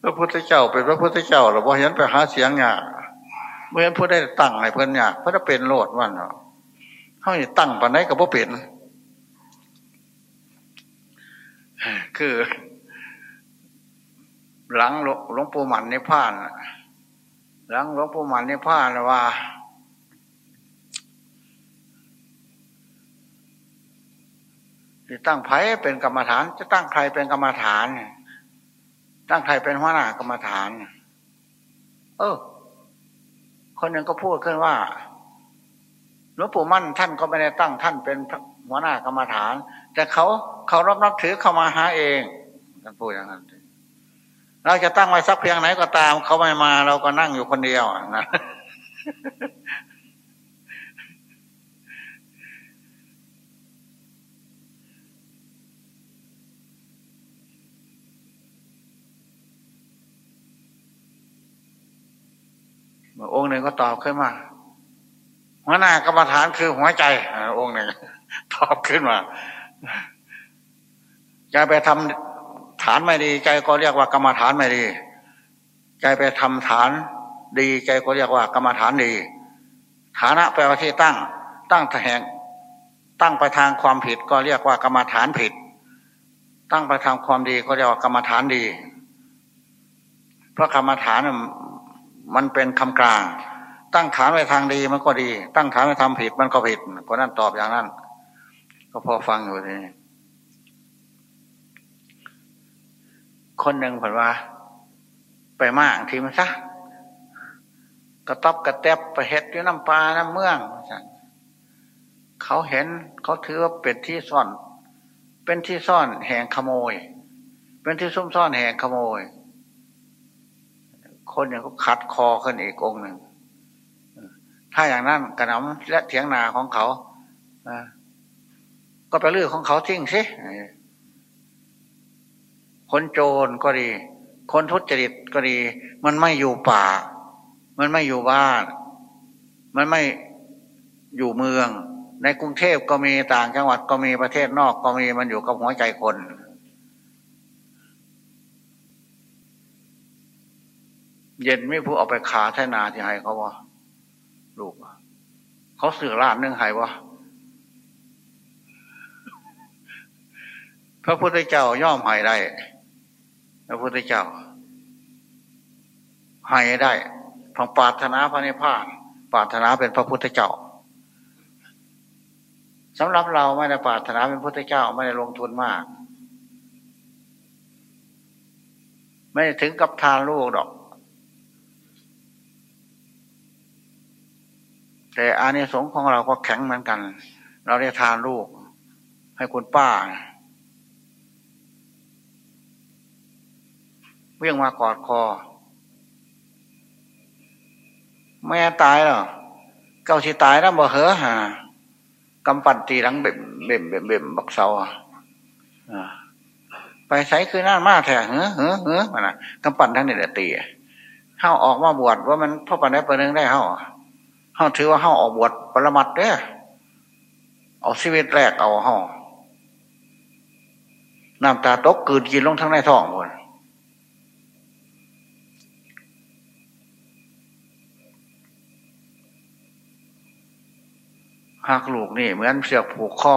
พระพุทธเจ้าเป็นพระพุทธเจ้าเราบ่เห็นไปหาเสียงยากเมื่อเห็นผู้ได้ตั้งให้เพิ่อนยากเพระถ้าเป็นโลดวันเนาะเขาตั้งปานไหนกับพ่เป็นคือ หลังหลวงปู่มันในผ้าน หลังหลวงปู่มันในผ้านว่า จะตั้งไผ่เป็นกรรมฐาน จะตั้งใครเป็นกรรมฐาน ตั้งใครเป็นหัวหน้ากรรมฐาน เออ คนหนึ่งก็พูดขึ้นว่าหลวงปู่มั่นท่านก็ไม่ได้ตั้งท่านเป็นหัวหน้ากรรมฐาน แต่เขาเขารับนับถือเข้ามาหาเองท่านพูดอย่างนั้นเราจะตั้งไว้สักเพียงไหนก็ตาม เขาไม่มาเราก็นั่งอยู่คนเดียวนะ องค์หนึ่งก็ตอบขึ้นมา หัวหน้ากรรมฐานคือหัวใจองค์หนึ่งตอบขึ้นมาใจไปทำฐานไม่ดี ใจก็เรียกว่ากรรมฐานไม่ดีใจไปทำฐานดีใจก็เรียกว่ากรรมฐานดี ฐานะแปลว่าที่ตั้ง ตั้งแห่งตั้งไปทางความผิดก็เรียกว่ากรรมฐานผิด ตั้งไปทำความดีก็เรียกว่ากรรมฐานดี เพราะกรรมฐาน มันเป็นคำกลาง ตั้งฐานไว้ทางดีมันก็ดี ตั้งฐานไว้ทำผิดมันก็ผิดคนนั้นตอบอย่างนั้น ก็พอฟังอยู่ทีนี้คนหนึ่งผลว่า ไปมากทีมันซะกระต๊อบกระแตบไปเห็ดอยู่น้ำปลาน้ำเมืองเขาเห็นเขาถือว่าเป็นที่ซ่อน เป็นที่ซ่อนแห่งขโมย เป็นที่ซุ่มซ่อนแห่งขโมย คนอย่างก็ขัดคอขึ้นอีกองหนึ่งถ้าอย่างนั้นกระหน่ำและเถียงนาของเขาก็ไปลื้อของเขาทิ้งสิคนโจรก็ดี คนทุจริตก็ดี มันไม่อยู่ป่า มันไม่อยู่บ้าน มันไม่อยู่เมือง ในกรุงเทพก็มีต่างจังหวัดก็มีประเทศนอกก็มีมันอยู่กับหัวใจคน เย็นไม่ผู้เอาไปขาแท่นาที่ให้เขาวะลูกเขาสื่อลาดนึงให้วะพระพุทธเจ้าย่อมให้ได้ พระพุทธเจ้าให้ได้พังปาถนาพระนิพพานปาถนาเป็นพระพุทธเจ้าสำหรับเราไม่ได้ปาถนาเป็นพุทธเจ้าไม่ได้ลงทุนมาก ไม่ถึงกับทานลูกดอก แต่อานิสงส์ของเราก็แข็งเหมือนกัน เราได้ทานลูก ให้คุณป้าเวี่ยงมากอดคอ แม่ตายแล้วเก้าชีตายแล้วบ่เหอฮะกำปั่นตีหลังเบ่มเบ่มเบ่มเบ่มบักเสาไปใส่คือหน้ามาแท้เฮ้อเฮ้อเฮ้อมันนะกำปั่นทั้งนี้แหละตีเข้าออกมาบวชว่ามันพ่อปันได้ปนึงได้เข้า เขาถือว่าเขาออกบวชปรมัดเด้อเอาชีวิตแรกเอาเข้าน้ำตาตกกืดกินลงทั้งในท้องหมดหักลูกนี่ เหมือนเสือกผูกข้อ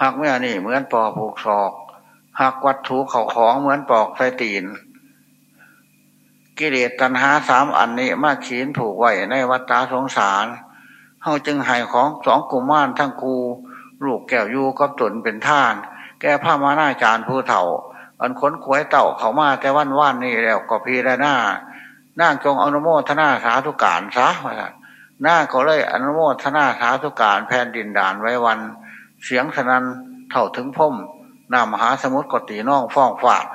หักแม่นี่ เหมือนปอกผูกศอกหักวัตถุเข่าของเหมือนปอกไสตีน กิเลสตัณหาสามอันนี้มาขีนผูกไว้ในวัฏฏะสงสารเฮาจึงให้ของสองกุมารทั้งคูลูกแก้วยูก็ตนเป็นท่าน แก้ผ้ามาหน้าจานผู้เถ่า อันค้นขวยเต่าเขามาแต่วันว่านนี่แล้วก็พีได้หน้านั่งจงอนุโมทนาสาธุการซะว่าหน้าก็เลยอนุโมทนาสาธุการแผ่นดินด่านไว้วัน เสียงสนันเท่าถึงพ่มนามหาสมุทรกติน้องฟ้องฝาด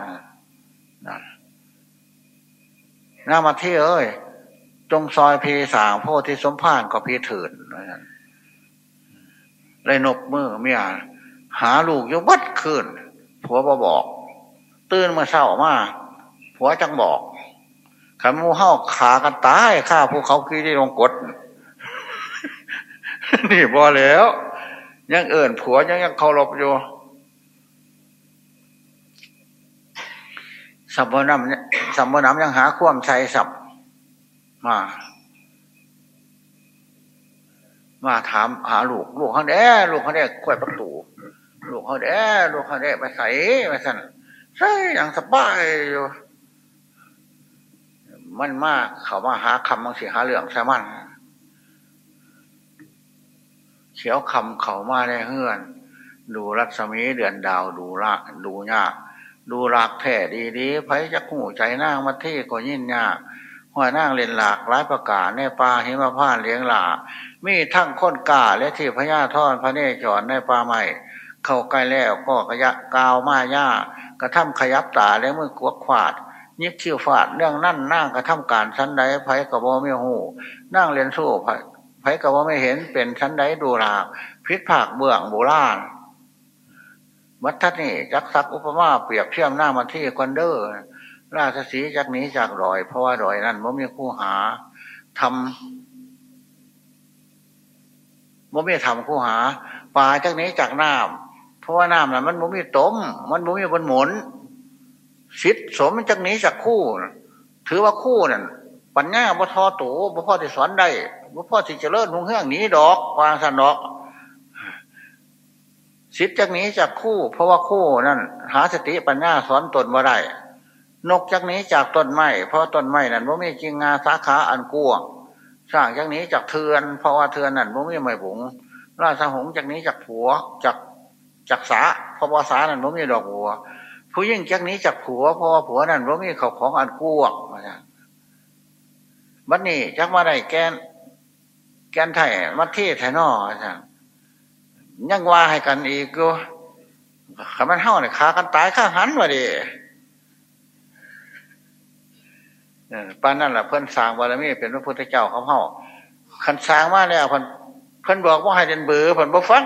น้ามาที่เอ้ย จงซอยพีสางโพธิสมพานก็พีถืนเลยนกมือเมียหาลูกยกวัดขึ้นผัวบอบอก ตื่นมาเศร้ามาผัวจังบอกขันมูเห่าขากันตายข้าพวกเขาคีได้ลงกดนี่พอแล้ว ยังเอิ่นผัวยังยังเคารพอยู่ สัมบน้ำสัมบน้ำยังหาความใช้สับมามาถามหาลูก ลูกเขาแด้ลูกเขาแด้ควยประตูลูกเขาแด้ลูกเขาแด้ไปใส่ไปสั่นใช่อย่างสบายอยู่มันมากเขามาหาคำบางสิหาเหลืองใช่มันเขียวคำเขามาได้เฮือน ดูรัศมีเดือนดาวดูละดูยาก ดูหลากแท่ดีดีไผจะหูใจนางมาเท่ก็ยิ่งยากหัวนางเรียนหลากร้ายประกาศในป่าหิมพานเลี้ยงหลามีทั้งค้นกาและที่พญาทอนพระเนจรในป่าใหม่ เข้าใกล้แล้วก็กระยะกาวมาย่ากระทำขยับตาและมือกวกขวาดยิกเชี่ยวฟาดเรื่องนั่นนั่งกระทำการชั้นใดไผกระบอไม่หูนั่งเรียนสู้ไผกระบอไม่เห็นเป็นชั้นใดดูหลากพิษผักเบื้องโบราณ วัดทัศนี่จักซักอุปมาเปรียบเทียมหน้ามาที่คอนเดอร์ราชสีจากนี้จากรอย เพราะว่ารอยนั้นมันมีคู่หาทำมันไม่ทำคู่หาป่าจากนี้จากน้ำเพราะว่าน้ำนั้นมันมันมีต้ม มันมันมีบนหมุนสิทธสมมันจากนี้จากคู่ ถือว่าคู่นั่นปัญญาบ่ทอตูบ่พ่อที่สอนได้บ่พ่อที่จะเลิศนุ่งเฮืองนี้ดอกวางสันดอก สิทธิ์จากนี้จากคู่ เพราะว่าคู่นั่นหาสติปัญญาสอนตนว่าได้นกจากนี้จากต้นไม้เพราะต้นไม้นั่นว่ามีจริงงาสาขาอันกวงสร้างจากนี้จากเทือน เพราะว่าเทือนนั่นว่ามีไม่ผงราชหงจากนี้จากผัวจากจากสาเพราะว่าสานั่นว่ามีดอกบัว ผู้ยิ่งจากนี้จากผัว เพราะว่าผัวนั่นว่ามีเขาของอันกวงบัดนี้จักมาได้แกนแกนไทยมัดที่ไทยนอใช่ยั ยังว่าให้กันอีกก็ขมันเท่าเนี่ยขากันตายข้าหันมาดิป้านนั่นแหละเพื่อนสร้างบารมีเป็นพระพุทธเจ้าเขาเฮาคันสร้างมาแล้วเพิ่นเพิ่อนบอกว่าให้เรียนเบื่อเพิ่นบ่ฟัง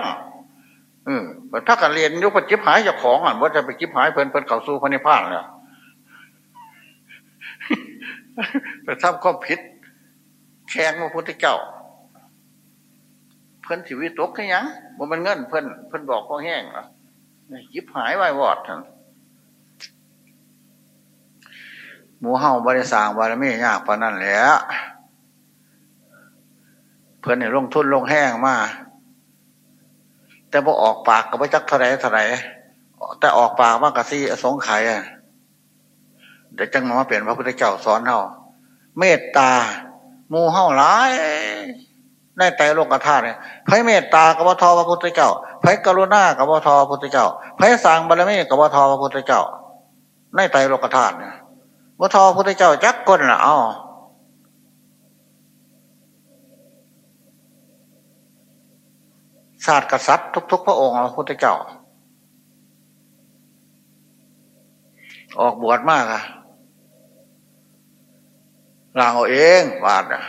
อืมถ้ากันเรียนยุคจิบหายจากของอะว่าจะไปจิบหายเพิ่อนเพิ่อนเข้าสู่พระนิพพานแล้วไปทำข้อผิดแข่งพระพุทธเจ้า พิ่นชีวิตกแค่ยังบ่มันเงินเพิ่นเพิ่นบอกก็แห้งอะยิบหายไว้วอดทั้งหมูเห่าบริสางบารมียากปานนั้นแหละเพื่นเนี่ยลงทุนลงแห้งมาแต่พอออกปากก็ไม่จักเท่าไรเท่าไรแต่ออกปากว่ากะซี่สงไข่เดี๋ยวจังมาเปลี่ยนพระพุทธเจ้าสอนเฮาเมตตามูเฮาร้าย ในแต่โลกธาตุเนี่ยไพ่เมตตากับวทพระพุทธเจ้าไพ่กรุณากับวทพระพุทธเจ้าไพ่สางบารมีกับวทพระพุทธเจ้า ในแต่โลกธาตุเนี่ยวทพระพุทธเจ้าจักก้นละเอาศาสตร์กษัตริย์ทุก ๆ พระองค์พระพุทธเจ้า ออกบวชมากอะลางเอาเองบาดอะ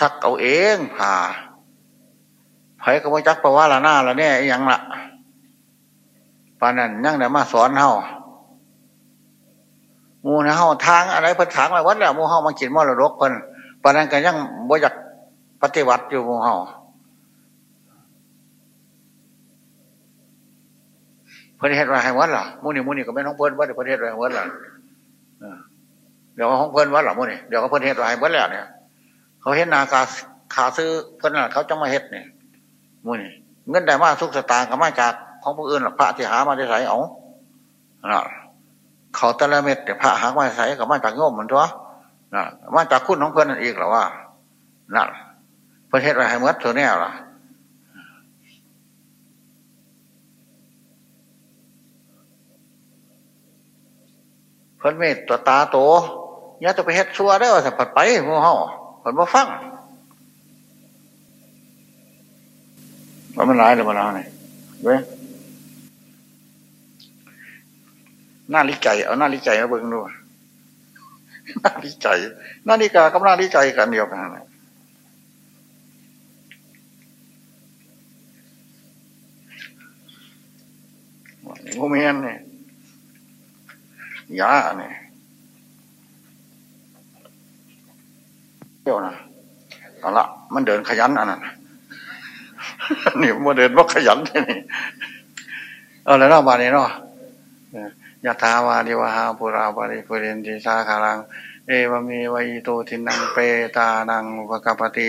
ซักเอาเองผ่าไผก็ไม่จักประว่าละหน้าละเนี่ยยังละปานนั้นยังเดี๋ยวมาสอนเฮามูนะเฮาทางอะไรเพิ่นถางอะไรวัดแล้วมูเฮามากินมรดกเพิ่นปานนั้นก็ยังบ่อยากปฏิวัติอยู่มูเฮาเพิ่นเฮ็ดไรให้วัดล่ะมูนี่มูนี่ก็ไม่น้องเพิ่นวัดเพิ่นเฮ็ดไรวัดล่ะเดี๋ยวของเพิ่นวัดล่ะมูนี่เดี๋ยวก็เพิ่นเฮ็ดไรวัดแล้วเนี่ย เขาเห็นนาคาขาซื้อเพิ่นน่ะเขาจะมาเฮ็ดเนี่ยมูนี่เงินได้มาสุกสตางค์ก็มาจากของผู้อื่นหรอกพระที่หามาได้ใส่เอาเขาตะละเม็ดแต่พระหามาใส่ก็มาจากโยมเหมือนตัวน่ะมาจากคุณของเพื่อนนั่นอีกหรอว่านั่นประเทศอะไรให้เมื่อตัวแน่ล่ะเพิ่นเมตตัวตาโตย่าจะไปเฮ็ดชัวได้ว่าสัผัดไปมูเฮา เพิ่นมาฟังว่ามันร้ายหรือมันร้ายเว้ยน้าลิใจเอาหน้าลิใจมาเบิ่งดูหน้าลิใจหน้าลิกากับหน้าลิใจกันเดียวกันโมเมนเนี่ยยาเนี่ย ที่ยวนะเอาละมันเดินขยันอันนั้นนี่มันเดินว่าขยันที่นี่เอาแล้วเนาะบานนี้เนาะยะถาวาริวหาปุราบริปุเรนติสาคารัง เอวเมวัยโตทินังเปตานังวกปติ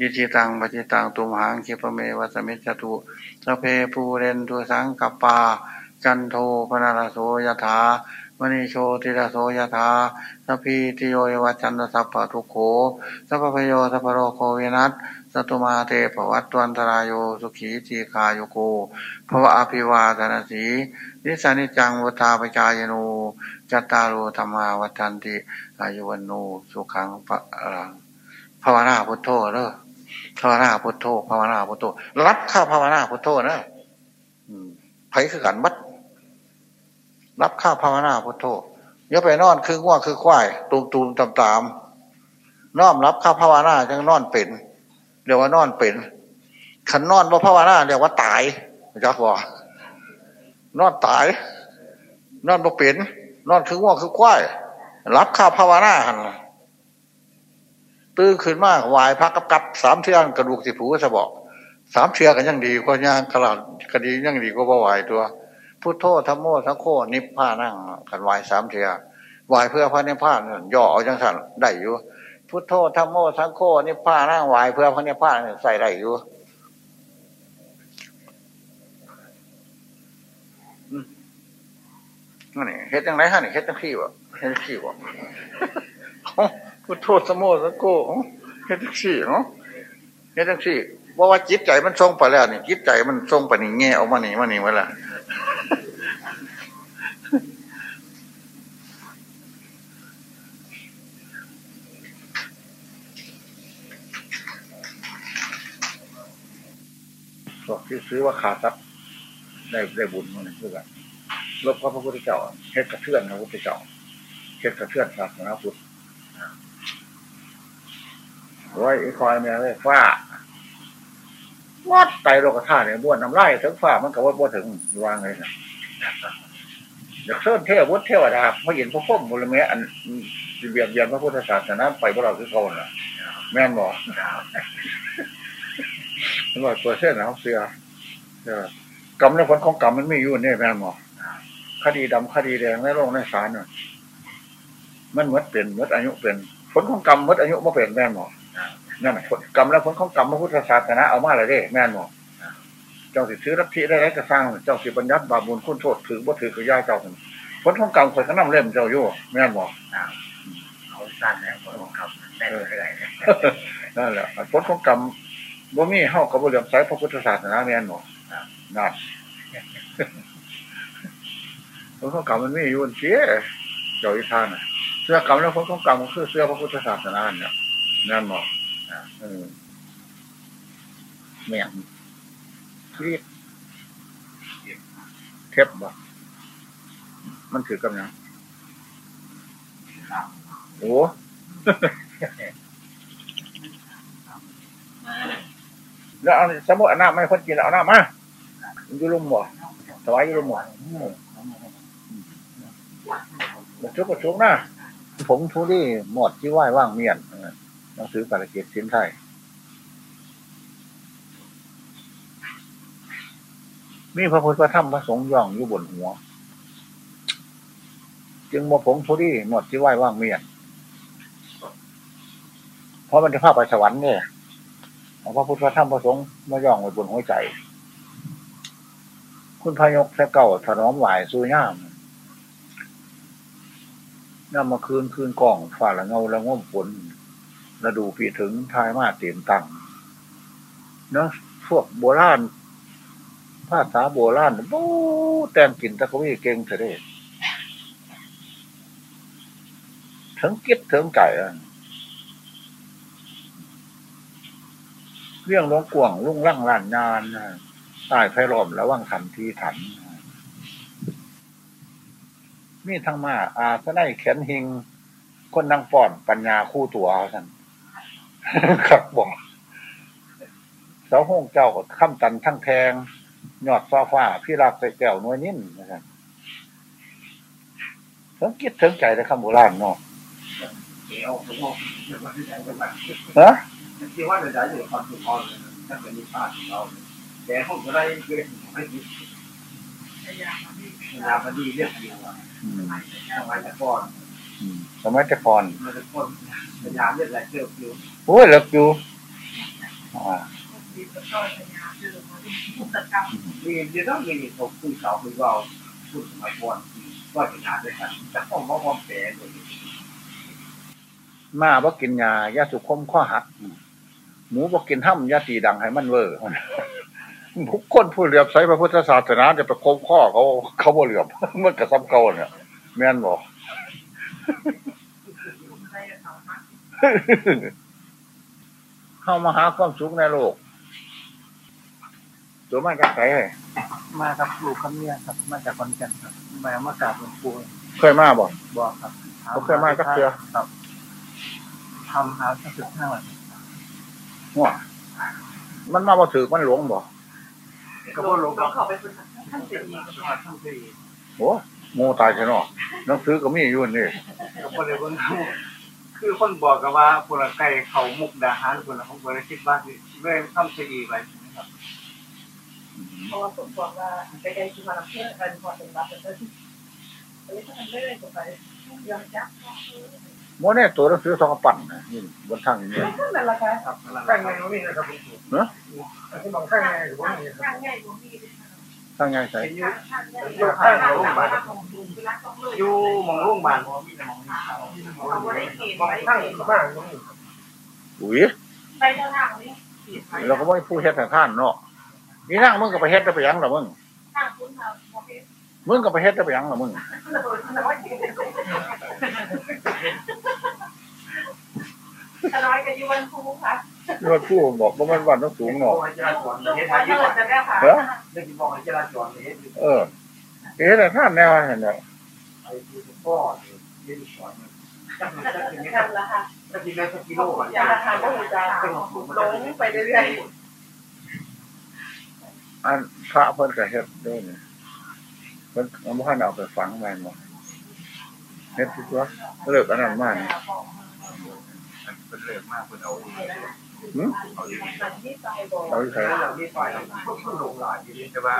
ยิจิตังปจิตังตุมหังคิปเมวัสมิจตุสเพปูเรนตุสังกปา จันโทปนารโสยถา มณีโชติรโสยถาสพีติโยวัจันตสัพพทุโขสัพพโยสัพโรโควินัสสตุมาเตปวัตตวันตรายโยสุขีจีคายโกภวะอภิวาทนาสีนิสานิจังวุธาปจายโนจัตตารุธรรมาวัฏันติอายุวันโนสุขังปะภาวนาพุทโธเนอภาวนาพุทโธภาวนาพุทโธรับข้าภาวนาพุทโธนะไผคือกันบัด รับข้าภาวนาพุทโธอย่าไปนอนคือว่าคือควายตูมตูมตามตามน้อมรับข้าภาวนาจังนอนเป็นเรียกว่านอนเป็นขันนอนว่าภาวนาเรียกว่าตายจักว่านอนตาย นอนบ่เป็น นอนคือว่าคือควายรับข้าภาวนาหันตื่นขึ้นมากวายพักกับกับสามเทือนกระดูกสิผูสะบอกสามเทือกันยังดีกว่าย่างกระลาดคดียังดีกว่าวายตัว พุทโธธรรมโมทั้งโคนิพพานั่งกันวายสามเทือวายเพื่อพระนิพพานย่อเอาจังสันได้อยู่พุทโธธรรมโมสังโฆนี่ผ้านั่งไหวเพื่อพระเนี่ยผ้าใส่ไรอยู่นี่เฮ็ดยังไงฮะนี่เฮ็ดตั้งขี้วะเฮ็ดขี้วะพุทโธธรรมโมสังโฆเฮ็ดตั้งขี้เนาะเฮ็ดตั้งขี้เพราะว่าจิตใจมันทรงไปแล้วนี่จิตใจมันทรงไปนี่แง่ออกมานี่มานี่มาละ บอกที่ซื้อว่าขาดทรัพย์ได้ได้บุญมันคือนลบพระพุทธเจ้าเฮ็ดกระเทือนพระพุทธเจ้าเฮ็ดกระเทือนศาสนาพุทธไว้อีคอยแม่เลยฟ้า วัดไตโลกธาตุเนี่ยบ้วนน้ำไล่ถึงฟ้ามันก็วัดบ่ถึงวางเลยนะอยากเชิญเทววุฒิเทวดาพระยินพระพุ่มบุรเมอันเบียบเบียนพระพุทธศาสนาไปพวกเราคือเขาน่ะ แม่นบอกมันบอกตัวเส้นแล้วเสือกรรมและผลของกรรมมันไม่ยู่นี่ยแม่นบอกคดีดำคดีแดงในโลกในศาลน่ะมันมดเป็นมดอายุเป็นผลของกรรมมดอายุมาเป็นแม่นบอก นั่นแหละกรรมและผลของกรรมพระพุทธศาสนาเอามาอะไรได้ แม่นบอกเจ้าสิซื้อรับที่ได้ไรก็สร้างเจ้าสิบัญญัติบาปบุญคุณโทษถือบ่ถือกับย่าเจ้าผลของกรรมคอยขน้ำเล่มเจ้าอยู่แม่นบอกเอาสั้นแล้วผลของกรรมได้เรื่อยนั่นแหละผลของกรรมบ่มีเฮากับบ่เหลื่อมใสพระพุทธศาสนาแม่นบ่นั่นผลของกรรมมันมีอยู่เสียเจ้าอีทานน่ะเสื้อกรรมแล้วผลของกรรมก็คือเสื้อพระพุทธศาสนาเนี่ยนั่นบ่ เออแม่งครีดเทปบ่มันถือกำยังโอ้แล้วเอาสมมติเอาน้ำไม่คนกินเอาน้ำมาอยู่ลุ่มบ่ถวายอยู่ลุ่มบ่มันชุกก็ชุกนะผงทุรี่หมดที่ไหว้ว่างเมียน หนังสือการเกตสินไทยมีพระพุทธพระธรรมพระสงฆ์ย่องอยู่บนหัว จึงมาผงทุรี่หมดที่ไหว้ว่างเมียนเพราะมันจะพาไปสวรรค์เนี่ยพระพุทธพระธรรมพระสงฆ์มาย่องไว้บนหัวใจ คุณพายกแท้เก่าถนอมไหวสู้ย่ามย่ามาคืนคืนกล่องฝ่าละเงาละง่วมฝน ระดูปีถึงทายมาเตียนตังเนาะพวกโบราณภาษาโบราณโอ้แต่งกินตะกวีเก่งเสด็จถึงกิดถึงไก่อะเรื่องล้งกวงลุ่งร่างลานงานใต้ไพร่อมแล้วว่างทันทีถันมีทั้งมาอาสนัยแขนหิง คนนั่งป้อนปัญญาคู่ตัวท่าสั่น ขับบอกเสาห้องเจ้าข้ามตันทั้งแทงยอดซอฟ้าพี่รักใส่แก้วน้อยนิ่นนะครับถึงคิดถึงใจในคำโบราณเนาะๆเกี่ยวสมมติว่าที่ไหนก็มาฮะที่ว่าจะได้อยู่ความสุขพอเลยถ้าเป็นนิพพานของเราแต่ห้องก็ได้เกิดไม่ดียาพอดีเรื่องเดียวสมัยแต่ก่อนสมัยแต่ก่อนมันจะคนพยายามเรื่องอะไรเกี่ยวกับ โอ้ยเลิกอยู่อ่ามีเดี๋ยวต้องมีเขาคุยเขาคุยเราพูดสมัยก่อนก็จะงานด้วยกันแต่ต้องมองมองแผลเลยมาบ่กินยายาสุคมข้อหัก หมูบ่กินห้ำยาตีดังให้มันเวอร์ทุกคนผู้เหลือบใส่พระพุทธศาสนาจะไปคมข้อเขา เขาบ่เหลือบมันกระซ้ำเก่าเนี่ยแม่นบอก เข้ามาหาความสุขในโลก ตัวมาจากไหนเอ้ยมากับลูกคำเนี้ยครับ มาจากคอนแก่นครับมามากราบหลวงปู่เคยมาบ่บอกครับเขาเคยมากับเสือครับทำหาสักสิบห้าวันว่ามันมาบ่ถือมันหลวงบ่ก็บ่รู้ก็เข้าไปเป็นท่านเสียอีกก็ท่านเสียอีกโอ้โง่ตายใช่เนาะหนังสือก็มีอยู่นี่ก็บ่ได้เบิ่ง คือคนบอกกันว่าคนละไก่เขามุกดาหารคนละของคนละคิดว่าสิเรื่อยทำเสียอีกไปนะครับเพราะว่าผมบอกว่าไปได้ที่มาเพื่อกันพอเป็นรับเป็นเพื่อนเลยถ้ามันไม่ได้ก็ไปยอมจับโมเนี่ยตัวหนังสือสองกระปั่นนะนี่บนทางอย่างนี้นั่นแหละค่ะครับข้างในมันมีนะครับเนาะที่มองข้างในหรือว่ามีครับข้างใหญ่กว่ามี ทางไงใส่อยู่ข้างใหญ่อยู่ข้างโรงพยาบาลออยู่ยู่หมองโรงพยาบาลเอาไว้เก็บมองไว้ข้างบ้านมันมีอุ้ยไปเท่าทางนี้เราก็ไม่ผู้เฮ็ดแต่ท่านเนาะนี่นั่งมึงก็ไปเฮ็ดได้ไปหยังหรอมึงทางคุณค่ะพอเพชรมึงก็ไปเฮ็ดได้ไปหยังหรอมึง น้อยกับยูวันคูค่ะนี่ว่าผู้บอกว่ามันวันต้องสูงเนาะจราจรลูกเฮ็ดวัให้นยี่เกิห้อดจะได้ค่ะได้ยินบอกให้จราจรเฮ็ดเออเฮ็ดแต่ท่านแนวเห็นแล้วไอ้ที่พ่อเรียนสอนจักมันจักเป็นกันละค่ะจักกินแล้วสักกิโลอะจะทำก็จะลงไปเรื่อยอันพระเพิ่นก็เฮ็ดด้วยนี่เพิ่นเอาบ่ทันเอาไปฝังแม่นบ่เฮ็ดที่ตัวเลิกอันนั้นมานี่ เป็นเลิกมากเพื่อนเอาเอาอยู่นี่ๆที่ใจบอกเอาที่ไสเราที่ซอยเราก็ลงหลายอยู่ดีแต่ว่า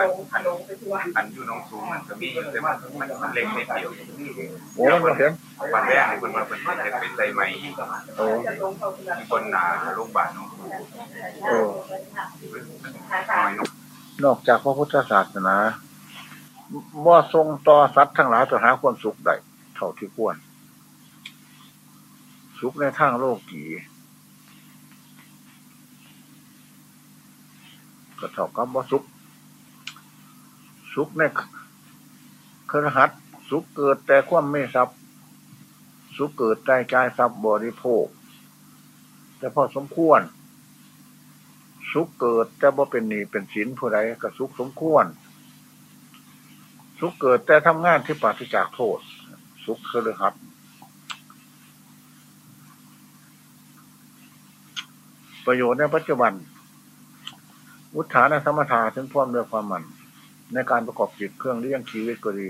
อันอยู่น้องสูงมันก็มีอยู่แต่มันมันมันเล็กนิดเดียวโอ้มันบ่เห็นวันแรกนี่เพิ่นว่าเพิ่นเฮ็ดเป็นไสไหม่โอ้จะลงเขาเพื่อมีคนหนาโรงพยาบาลน้องโอ้นอกจากพระพุทธศาสนาบ่ทรงต่อสัตว์ทั้งหลายไปหาความสุขได้เท่าที่ควร สุขในทางโลกกี่ก็เท่ากับว่าสุขสุขในครหัสสุขเกิดแต่ความไม่ทรัพย์สุขเกิดแต่กายทรัพย์บริโภค แต่พอสมควร สุขเกิดแต่บ่เป็นหนี้เป็นสินผู้ใดก็สุขสมควร สุขเกิดแต่ทำงานที่ปราศจากโทษ สุขเครือหัด ประโยชน์ในปัจจุบันอุทานสมถะถึงพร้อมด้วยความมันในการประกอบจิตเครื่องเลี้ยงชีวิตก็ดี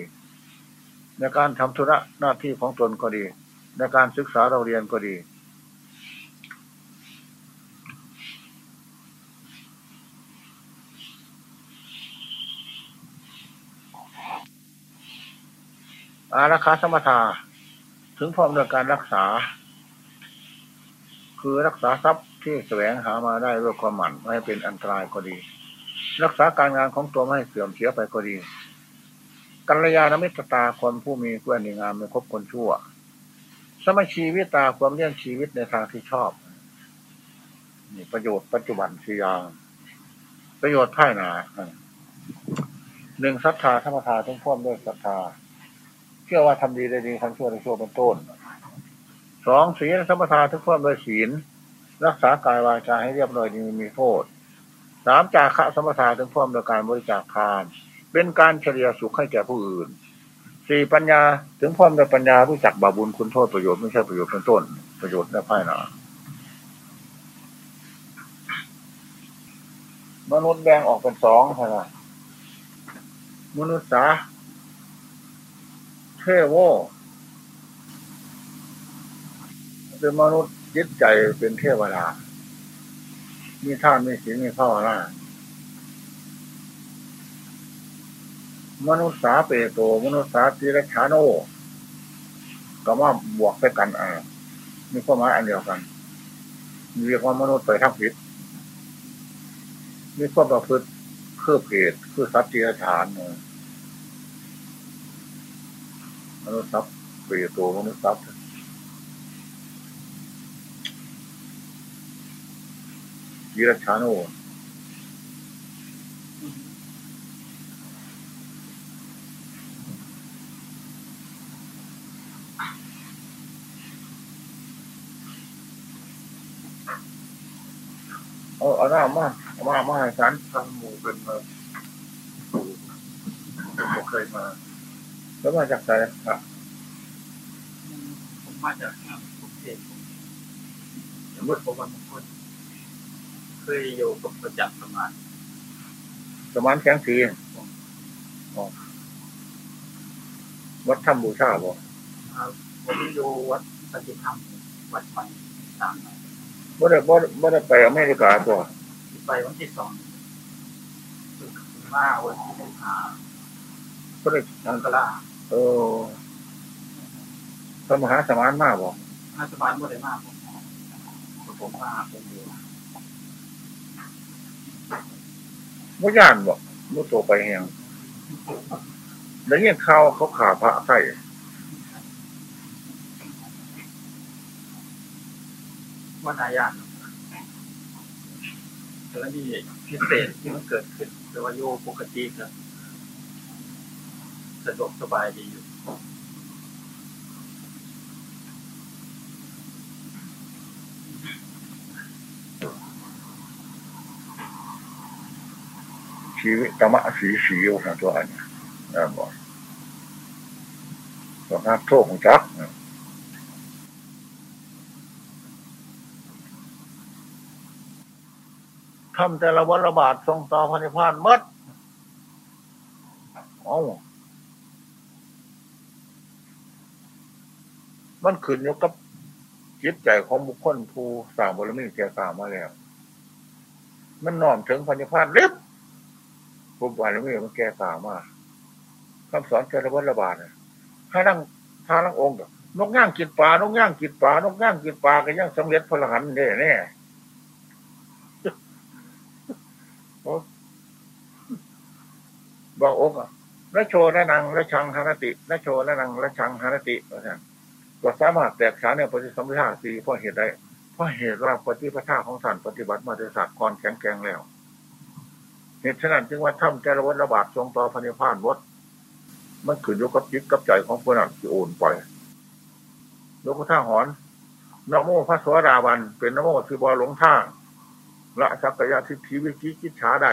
ในการทำธุระหน้าที่ของตนก็ดี ในการศึกษาเราเรียนก็ดี อารักขาสมถะถึงพร้อมด้วยการรักษา คือรักษาทรัพย์ ที่แสวงหามาได้ด้วยความหมั่นไม่ให้เป็นอันตรายก็ดี รักษาการงานของตัวไม่ให้เสื่อมเสียไปก็ดีกัลยาณมิตรตาคนผู้มีเพื่อนในงามไม่คบคนชั่ว สมัชีวิตตาความเลี้ยงชีวิตในทางที่ชอบนี่ประโยชน์ปัจจุบันสี่อย่างประโยชน์ภายหนาหนึ่งศรัทธาธรรมทาทั้งพร้อมด้วยศรัทธาเชื่อว่าทำดีได้ดีทำชั่วได้ชั่วเป็นต้นสองศีลธรรมทาทุกเพิ่มโดยศีล รักษากายวาจาให้เรียบร้อยดีมีโทษสามจาคะสมถะถึงพร้อมโดยการบริจาคทาน เป็นการเฉลี่ยสุขให้แก่ผู้อื่นสี่ปัญญาถึงพร้อมโดยปัญญารู้จักบาบุญคุณโทษประโยชน์ไม่ใช่ประโยชน์เป็นต้น ประโยชน์ในภายหนามนุษย์แบ่งออกเป็นสองใช่ไหมมนุษย์สาเทโวเป็นมนุษย์ จิตใจเป็นเทวดามีท่านมีศีลมีภาวนามนุษย์สาเปโต มนุษย์สาติรชาโน ก็ว่าบวกไปกันอ่ามีความหมายอันเดียวกัน เรียกว่ามนุษย์ไปทักผิดมีความประพฤติคือเพศคือสัตว์ติรชานเนยมนุษย์ทรัพย์เปรียตัวมนุษย์ทรัพ ย์ยิรชาโนเอาเอาหน้ามาเอามามาให้ฉันทำหมูเป็นมาผมเคยมา แล้วมาจากไหนครับผมมาจากกรุงเทพผมเมื่อผมวันคน เคยอยู่กับประจักษ์ประมาณสมานแข็งสีอ๋อวัดถ้ำบูชาบ่ผมอยู่วัดปฏิธรรมวัดใหม่ตามมาบ่ได้บ่บ่ได้ไปอเมริกาตัวไปวันที่สองมาวันที่สิบห้าบ่ได้มกราเออพระมหาสมานมาบ่อาสบานบ่ได้มากผมอผมว่าผมอยู่ มุย่านบอกมุตัวไปแหงแล้วเนี่ยข้าเขาขาพระใส่ว่านายานแล้วนี่พิเศษที่มันเกิดขึ้นแต่ว่าโยปกติก็สะดวกสบายดีอยู่ ชีวิตธรรมะสีสีอยู่ทางตัวอันนี้นะบอกตัวนักโทษของจักทำแต่ละวันระบาดทรงต่อพันิพานหมดเอ้ามันขึ้นอยู่กับจิตใจของบุคคลผู้สร้างบารมีแก่สร้างมาแล้ว มันน้อมถึงพันิพานเล็บ ผู้บารมีมันแก่สร้ามาคำสอนแต่ละวันระบาดนะห้านั่งถ้านั่งองค์ก็นกย่างกินปลานกย่างกินปลานกย่างกินปลาก็ยังสำเร็จพระหันแน่แน่บอกองค์อะละโชนะนังละชังหารติละโชนะนังละชังหารติว่าท่านก็สามารถแตกฉานในปฏิสัมพิทาสีเพราะเหตุใดเพราะเหตุว่าปฏิปทาของท่านปฏิบัติมาโดยศาสตร์กรแข็งแกร่งแล้ว เหตุฉะนั้นจึงว่าถ้ำแต่ละวัฏระบาดทรงต่อพันิพานวัดมันขึ้นอยู่กับจิตกับใจของผู้นั้นที่โอนไปยกท่าหอนนโมพระสวสดาบัน เป็นนโมคือบอหลงทาละสักกายทิฏฐิวิจิกิจฉาได้